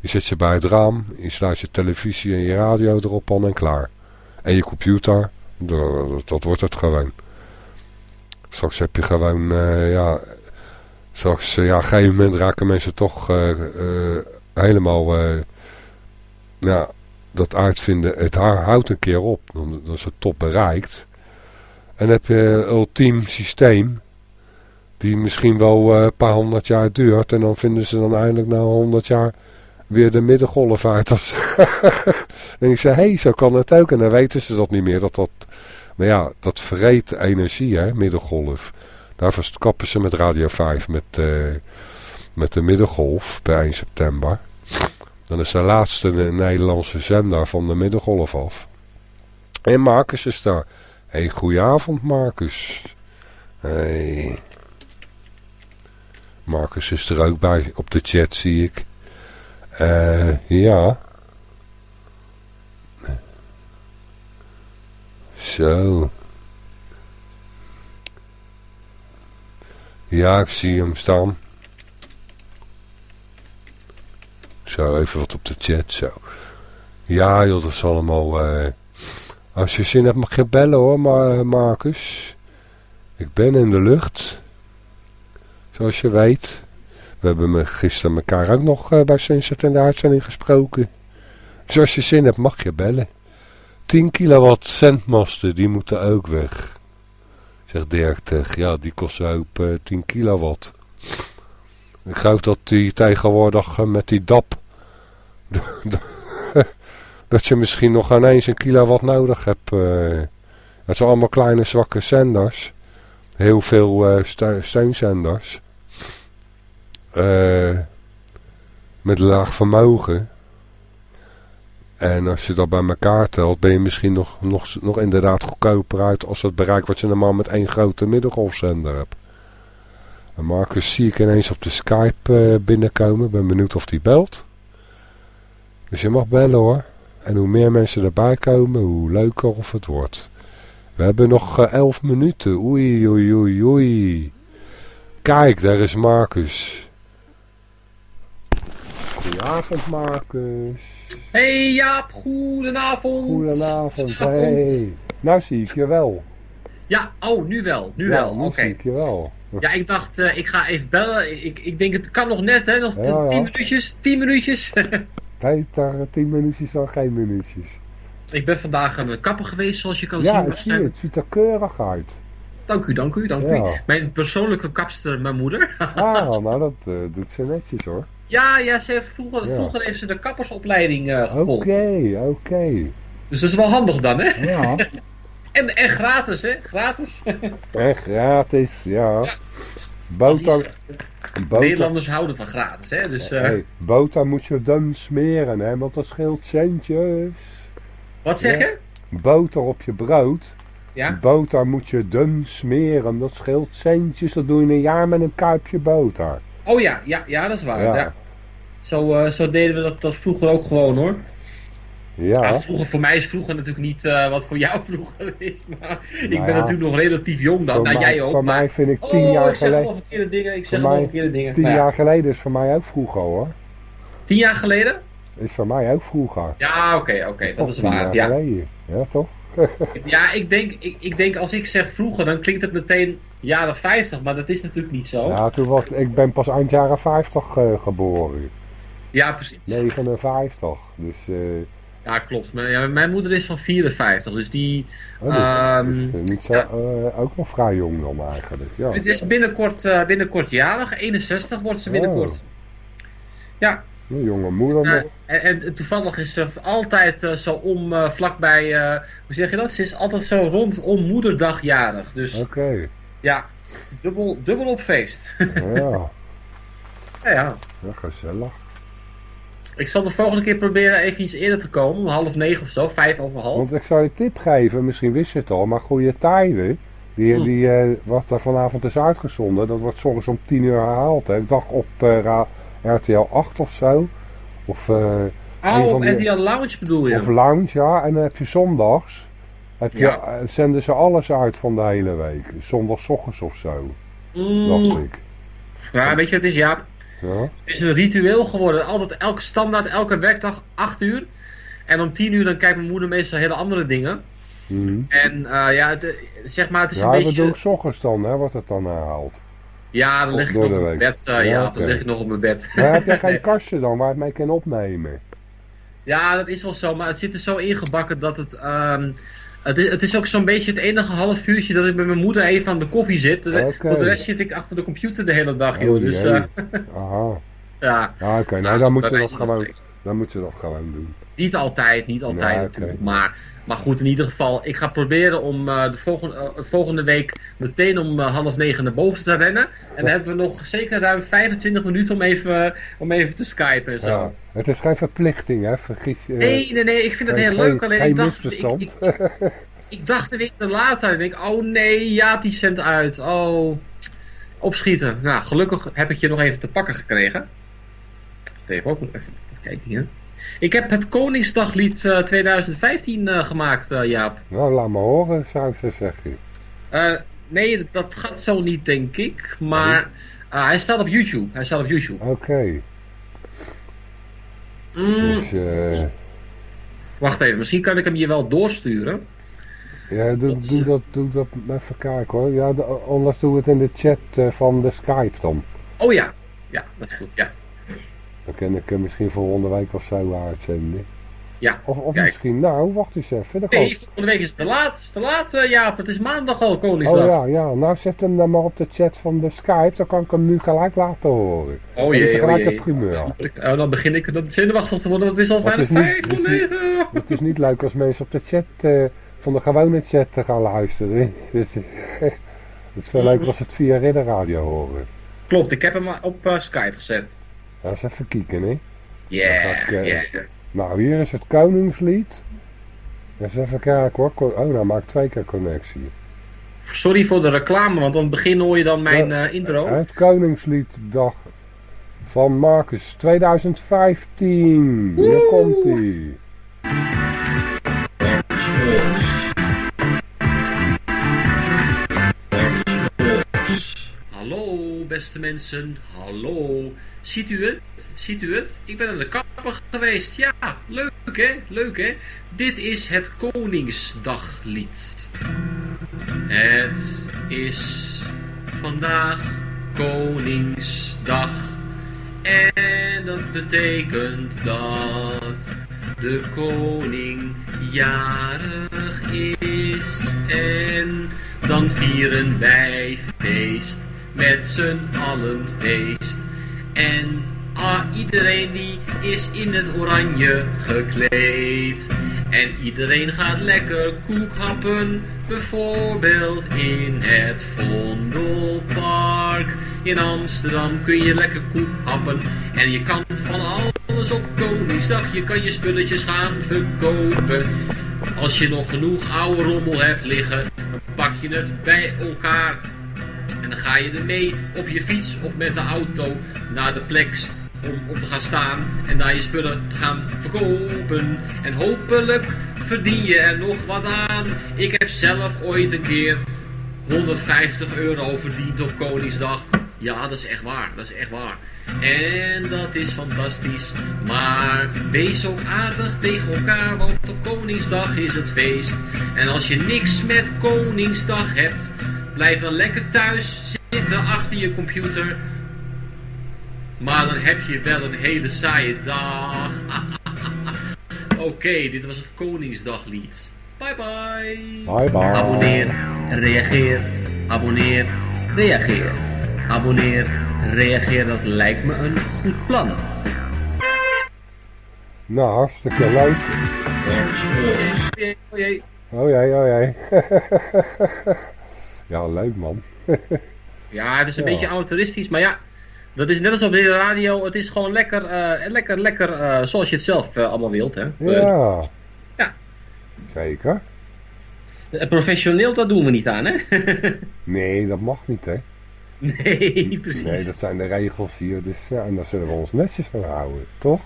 B: Die zet je bij het raam. Je slaat je televisie en je radio erop aan en klaar. En je computer, dat, dat wordt het gewoon. Straks heb je gewoon, eh, ja... Straks, eh, ja, op een gegeven moment raken mensen toch eh, eh, helemaal... ja, dat uitvinden, het haar houdt een keer op. Dan, dan is het top bereikt. En heb je een ultiem systeem. Die misschien wel een paar honderd jaar duurt. En dan vinden ze dan eindelijk na honderd jaar weer de middengolf uit. Of en ik zei, hé, hey, zo kan het ook. En dan weten ze dat niet meer. Dat dat, maar ja, dat vreet energie, hè, middengolf. Daarvoor kappen ze met Radio 5 met, eh, met de middengolf bij 1 september. Dan is de laatste Nederlandse zender van de middengolf af. En Marcus is daar. Hey, goedenavond Marcus. Hey. Marcus is er ook bij op de chat, zie ik. Eh, ja. Zo. Ja, ik zie hem staan. Zo, even wat op de chat, zo. Ja, joh, dat is allemaal... eh, Als je zin hebt mag je bellen hoor, Ma- Marcus. Ik ben in de lucht. Zoals je weet. We hebben me gisteren elkaar ook nog eh, bij Sunset in de uitzending gesproken. Dus als je zin hebt mag je bellen. 10 kilowatt zendmasten, die moeten ook weg. Zegt Dirk tegen, ja die kosten ook eh, 10 kilowatt. Ik geloof dat die tegenwoordig eh, met die DAP... dat je misschien nog ineens een kilowatt nodig hebt. eh. het zijn allemaal kleine zwakke zenders. Heel veel steunzenders. Eh, met laag vermogen. En als je dat bij elkaar telt, ben je misschien nog, nog, nog inderdaad goedkoper uit als het bereik wat je normaal met één grote middengolfzender hebt. En Marcus zie ik ineens op de Skype eh, binnenkomen. Ben benieuwd of die belt. Dus je mag bellen hoor. En hoe meer mensen erbij komen, hoe leuker of het wordt. We hebben nog eh, elf minuten. Oei, oei, oei, oei. Kijk, daar is Marcus. Goedenavond, Marcus.
E: Hey Jaap, goedenavond.
B: Goedenavond. Hey. Nou zie ik je wel.
E: Ja, oh, nu wel, nu
B: Ja,
E: wel, oké.
B: zie ik je wel.
E: Ja, ik dacht, eh, ik ga even bellen. Ik, ik denk, het kan nog net, hè, nog
B: Ja,
E: t-
B: ja.
E: tien minuutjes, tien minuutjes.
B: Beter eh, tien minuutjes dan geen minuutjes.
E: ik ben vandaag aan de kapper geweest, zoals je kan
B: Ja,
E: zien.
B: zie
E: waarschijnlijk.
B: het. Ziet er keurig uit.
E: Dank u, dank u, dank
B: Ja.
E: u. Mijn persoonlijke kapster, mijn moeder.
B: Ah, nou dat eh, doet ze netjes hoor.
E: Ja, ja, ze heeft vroeger,
B: Ja.
E: vroeger heeft ze de kappersopleiding eh,
B: Oké,
E: gevolgd.
B: oké.
E: Dus dat is wel handig dan, hè?
B: Ja.
E: En, en gratis, hè? Gratis.
B: En gratis, ja.
E: Ja.
B: Boter, boter,
E: Nederlanders houden van gratis, hè? Dus, eh,
B: hey, boter moet je dan smeren, hè, want dat scheelt centjes.
E: wat zeg je?
B: Boter op je brood.
E: Ja?
B: Boter moet je dun smeren, dat scheelt centjes. Dat doe je een jaar met een kuipje boter.
E: Oh ja, ja, ja, dat is waar.
B: Ja.
E: Ja. Zo, eh, zo deden we dat, dat vroeger ook gewoon hoor.
B: Ja,
E: Ja, vroeger, voor mij is vroeger natuurlijk niet eh, wat voor jou vroeger is. Maar ik ben
B: Nou ja.
E: natuurlijk nog relatief jong dan. Nou,
B: mij,
E: jij ook.
B: voor
E: maar...
B: mij vind ik tien
E: oh,
B: jaar
E: ik zeg
B: geleden...
E: wel verkeerde dingen. Ik zeg wel
B: mij
E: verkeerde dingen.
B: Tien
E: ja.
B: jaar geleden is voor mij ook vroeger hoor.
E: Tien jaar geleden?
B: Is voor mij ook vroeger.
E: Ja, oké, oké, dat is
B: tien
E: waar.
B: jaar
E: Ja.
B: geleden. Ja, toch?
E: ja, ik denk, ik, ik denk als ik zeg vroeger, dan klinkt het meteen jaren 50, maar dat is natuurlijk niet zo. Ja,
B: Ja, toen was, ik ben pas eind jaren 50 eh, geboren.
E: Precies.
B: 59. Dus, eh,
E: Ja, klopt. Maar, ja, mijn moeder is van 54, dus die...
B: oh, dus,
E: Ehm,
B: dus, eh, niet zo,
E: ja.
B: eh, ook nog vrij jong dan eigenlijk. Ja.
E: Het is binnenkort, binnenkort jarig, 61 wordt ze binnenkort.
B: Oh.
E: Ja,
B: Mijn jonge moeder nog.
E: en, en toevallig is ze altijd zo om vlakbij, hoe zeg je dat? Ze is altijd zo rondom moederdag jarig. Dus
B: Oké.
E: ja, dubbel, dubbel op feest.
B: Ja,
E: ja, ja.
B: ja, gezellig.
E: Ik zal de volgende keer proberen even iets eerder te komen. Om half negen of zo, vijf over half.
B: Want ik zou je tip geven, misschien wist je het al, maar goede tijden. Die, die, eh, wat er vanavond is uitgezonden, dat wordt soms om 10 uur herhaald. Hè. Ik dacht op eh, RTL 8 of zo. Of,
E: Oh,
B: van
E: op
B: die-
E: RTL Lounge bedoel je?
B: of Lounge, ja. En dan heb je zondags. Heb je,
E: Ja.
B: zenden ze alles uit van de hele week. Zondagochtends of zo,
E: Mm,
B: dacht ik.
E: ja, weet je wat het is, Jaap?
B: Ja?
E: Het is een ritueel geworden. Altijd elke standaard, elke werkdag, 8 uur. En om 10 uur dan kijkt mijn moeder meestal hele andere dingen.
B: Mhm.
E: En eh, ja, het, eh, zeg maar, het is
B: Ja,
E: een beetje...
B: doe ik ochtends dan, hè, wordt het dan herhaald.
E: Ja, dan lig ik nog op mijn bed. eh,
B: Ja,
E: ja, dan lig ik nog op mijn bed.
B: Maar heb jij geen kastje dan waar het mee kan opnemen?
E: Ja, dat is wel zo, maar het zit er zo ingebakken dat het. ehm, het, is, het is ook zo'n beetje het enige half uurtje dat ik met mijn moeder even aan de koffie zit. Voor de rest zit ik achter de computer de hele dag,
B: Oh,
E: joh. Dus
B: jee.
E: eh,
B: Aha.
E: ja.
B: Oké.
E: Nou,
B: dan moet je dat gewoon, dan moet je dat gewoon doen.
E: Niet altijd, niet altijd natuurlijk. Maar, maar goed, in ieder geval, ik ga proberen om eh, de volgende, eh, volgende week meteen om eh, half negen naar boven te rennen. En dan hebben we nog zeker ruim 25 minuten om even, om even te skypen en zo.
B: Ja. Het is geen verplichting, hè? Vergis je.
E: Nee, nee, nee, ik vind het
B: geen-
E: heel leuk. Alleen
B: geen
E: ik dacht, ik, ik, ik, ik dacht een week later, ik denk, oh nee, Jaap die zendt uit. Oh, opschieten. Nou, gelukkig heb ik je nog even te pakken gekregen. Even ook even kijken hier. Ik heb het Koningsdaglied eh, 2015 eh, gemaakt, eh, Jaap.
B: Nou, laat me horen, zou ik zo zeggen.
E: Eh, nee, dat- gaat zo niet, denk ik. Maar eh, hij staat op YouTube. Hij staat op YouTube.
B: Oké.
E: Mm,
B: Dus, eh,
E: wacht even, misschien kan ik hem je wel doorsturen.
B: ja, doe,
E: Dat
B: doe dat, doe dat even kijken hoor. Ja, de, anders doe het in de chat eh, van de Skype dan.
E: Oh ja, ja, dat is goed, ja.
B: Dan kan ik hem misschien volgende week of zo uitzenden.
E: Ja,
B: Of, of
E: Kijk.
B: misschien, nou, wacht eens even. Dan
E: Nee,
B: kan-
E: volgende week is het te laat. Het is te laat, eh, Jaap. Het is maandag al, Koningsdag.
B: Oh ja, ja, nou zet hem dan maar op de chat van de Skype, dan kan ik hem nu gelijk laten horen.
E: Oh
B: is
E: jee,
B: er
E: oh
B: gelijk
E: jee.
B: een primeur.
E: Dan moet ik- oh, dan begin ik dan zenuwachtig te worden, want het is al bijna
B: het is niet-
E: vijf voor
B: is
E: negen.
B: Het is niet leuk als mensen op de chat, eh, van de gewone chat te gaan luisteren. Dus, eh, het is veel leuker als het via Ridder Radio horen.
E: Klopt, ik heb hem op eh, Skype gezet.
B: Dat is even kieken, hè.
E: Yeah,
B: ga ik, eh,
E: yeah.
B: Nou, hier is het Koningslied. Eens even kijken hoor. Oh, nou maak twee keer connectie.
E: Sorry voor de reclame, want aan het begin hoor je dan mijn
B: Ja,
E: eh, intro.
B: Het Koningslieddag van Marcus 2015. Hier komt ie.
E: Hallo, beste mensen. Hallo. Ziet u het? Ziet u het? Ik ben naar de kapper geweest. Ja, leuk hè? Leuk hè? Dit is het Koningsdaglied. Het is vandaag Koningsdag. En dat betekent dat de koning jarig is. En dan vieren wij feest, met z'n allen feest. En ah, iedereen die is in het oranje gekleed. En iedereen gaat lekker koek happen, bijvoorbeeld in het Vondelpark. In Amsterdam kun je lekker koek happen en je kan van alles op Koningsdag. Je kan je spulletjes gaan verkopen. Als je nog genoeg oude rommel hebt liggen, dan pak je het bij elkaar. Dan ga je ermee op je fiets of met de auto naar de plek om, om te gaan staan en daar je spullen te gaan verkopen. En hopelijk verdien je er nog wat aan. Ik heb zelf ooit een keer 150 euro verdiend op Koningsdag. Ja, dat is echt waar. Dat is echt waar. En dat is fantastisch. Maar wees ook aardig tegen elkaar, want op Koningsdag is het feest. En als je niks met Koningsdag hebt, blijf dan lekker thuis zitten achter je computer. Maar dan heb je wel een hele saaie dag. Oké, dit was het Koningsdaglied. Bye bye.
B: Bye bye.
E: Abonneer, reageer, abonneer, reageer. Abonneer, reageer, dat lijkt me een goed plan.
B: Nou, hartstikke leuk.
E: Oh.
B: Oh jee, oh jee. Ja, leuk man.
E: Ja, het is een
B: Ja.
E: beetje amateuristisch, maar ja, dat is net als op de radio. Het is gewoon lekker, eh, lekker, lekker eh, zoals je het zelf eh, allemaal wilt. Hè?
B: Ja.
E: Ja.
B: Zeker.
E: Professioneel, dat doen we niet aan, hè?
B: Nee, dat mag niet, hè.
E: nee, precies.
B: Nee, dat zijn de regels hier. Dus ja, en daar zullen we ons netjes aan houden, toch?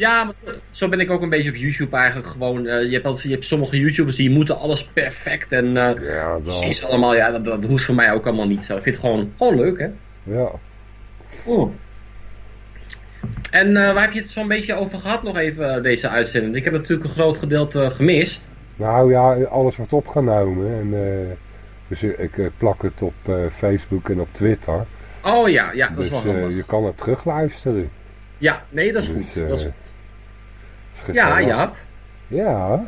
E: Ja, maar zo- ben ik ook een beetje op YouTube eigenlijk gewoon. eh, je, hebt altijd, je hebt sommige YouTubers die moeten alles perfect en eh,
B: Ja,
E: precies allemaal. Ja, dat, dat hoeft voor mij ook allemaal niet zo. Ik vind het gewoon, gewoon leuk, hè?
B: Ja.
E: Oh. En eh, waar heb je het zo'n beetje over gehad nog even, deze uitzending? Ik heb natuurlijk een groot gedeelte gemist.
B: Nou ja, alles wordt opgenomen. En dus ik plak het op Facebook en op Twitter.
E: Oh ja, ja, dat
B: dus
E: is wel
B: eh,
E: handig.
B: je kan het terugluisteren.
E: Ja, nee, dat is
B: Dus,
E: goed. Dat is-
B: is
E: Ja,
B: gezellig.
E: ja.
B: Ja.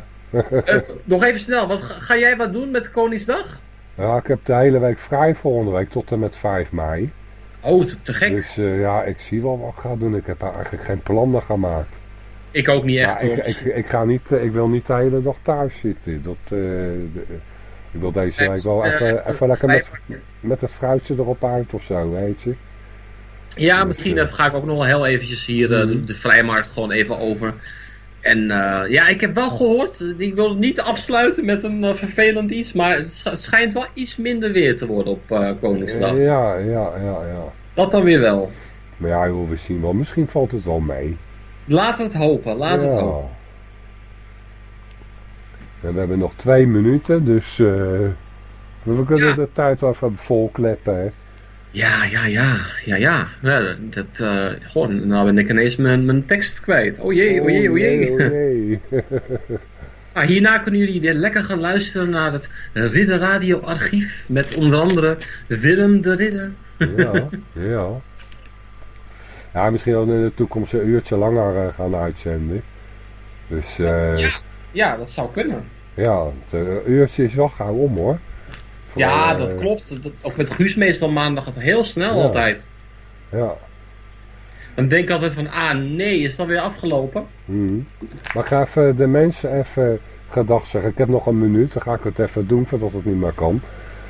E: Eh, nog even snel, wat, ga, jij wat doen met Koningsdag?
B: Ja, ik heb de hele week vrij volgende week tot en met 5 mei.
E: Oh, te, gek.
B: Dus eh, ja, ik zie wel wat ik ga doen. Ik heb eigenlijk geen plannen gemaakt.
E: Ik ook niet echt.
B: Ik, ik, ik, ga niet, eh, ik wil niet de hele dag thuis zitten. Dat, de- ik wil deze week wel even,
E: even
B: even lekker met, met het fruitje erop uit of zo, weet je.
E: Ja, misschien ga ik ook nog wel heel eventjes hier de, de vrijmarkt gewoon even over. En eh, ja, ik heb wel gehoord, eh, ik wil het niet afsluiten met een eh, vervelend iets, maar het, sch- het schijnt wel iets minder weer te worden op eh, Koningsdag.
B: Ja, ja, ja, ja.
E: Dat dan weer wel.
B: Maar ja, joh, we zien wel. Misschien valt het wel mee.
E: Laten we het hopen, laten we het hopen.
B: En we hebben nog twee minuten, dus eh, we kunnen
E: Ja.
B: de tijd wel even volkleppen.
E: Ja, ja, ja, ja, ja. ja dat, eh goh, nou ben ik ineens mijn, mijn tekst kwijt. O jee, o jee, o jee.
B: Oh jee.
E: Nou, hierna kunnen jullie weer lekker gaan luisteren naar het Ridder Radio archief met onder andere Willem de Ridder.
B: ja, ja. Ja, misschien wel in de toekomst een uurtje langer eh, gaan uitzenden. Dus eh, ja,
E: Ja. Ja, dat zou kunnen.
B: het eh, uurtje is wel gauw om hoor.
E: Ja,
B: eh,
E: dat klopt. Dat, ook met Guus meestal maandag gaat het heel snel
B: Ja.
E: altijd.
B: Ja.
E: Dan denk ik altijd van, ah nee, is dat weer afgelopen?
B: mhm. Maar ik ga even de mensen even gedag zeggen. Ik heb nog een minuut, dan ga ik het even doen voordat het niet meer kan.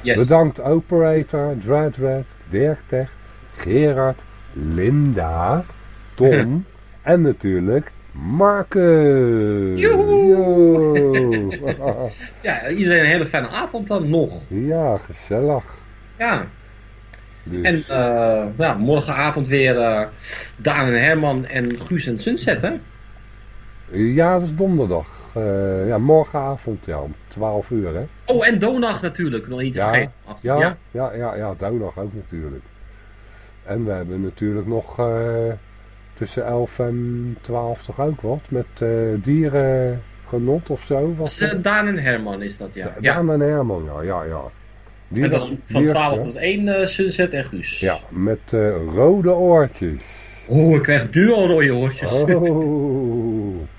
E: Yes.
B: Bedankt Operator, Dreadred, Dirk Tech, Gerard, Linda, Tom en natuurlijk Marcus.
E: Joehoe. Ja, iedereen een hele fijne avond dan nog.
B: ja, gezellig.
E: Ja.
B: Dus,
E: En ja, morgenavond weer eh, Daan en Herman en Guus en Sunset, hè?
B: ja, dat is donderdag. Eh, ja, morgenavond, ja, om 12 uur, hè?
E: Oh, en Donag natuurlijk, nog niet te
B: Ja,
E: vergeten.
B: Ja,
E: ja.
B: ja, ja, ja, donderdag ook natuurlijk. En we hebben natuurlijk nog tussen 11 en 12 toch ook wat met eh dierengenot of zo. Was
E: eh, Daan en Herman is dat, ja.
B: Ja,
E: ja.
B: Daan en Herman, ja, ja, ja.
E: En dan van
B: dier-
E: 12
B: ja.
E: tot 1 eh, Sunset en Guus.
B: Ja, met rode oortjes.
E: Oh, ik krijg al rode oortjes.
B: Oh.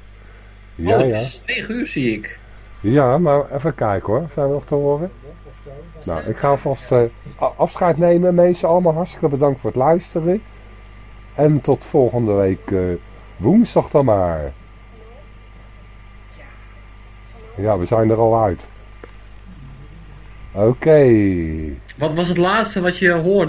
B: Ja,
E: oh, het is 9 uur zie ik.
B: Ja, maar even kijken hoor. Zijn we nog te horen? Nou, ik ga a- afscheid nemen. Mensen, allemaal hartstikke bedankt voor het luisteren. En tot volgende week eh, woensdag dan maar. Ja, we zijn er al uit. Oké.
E: Wat was het laatste wat je hoorde?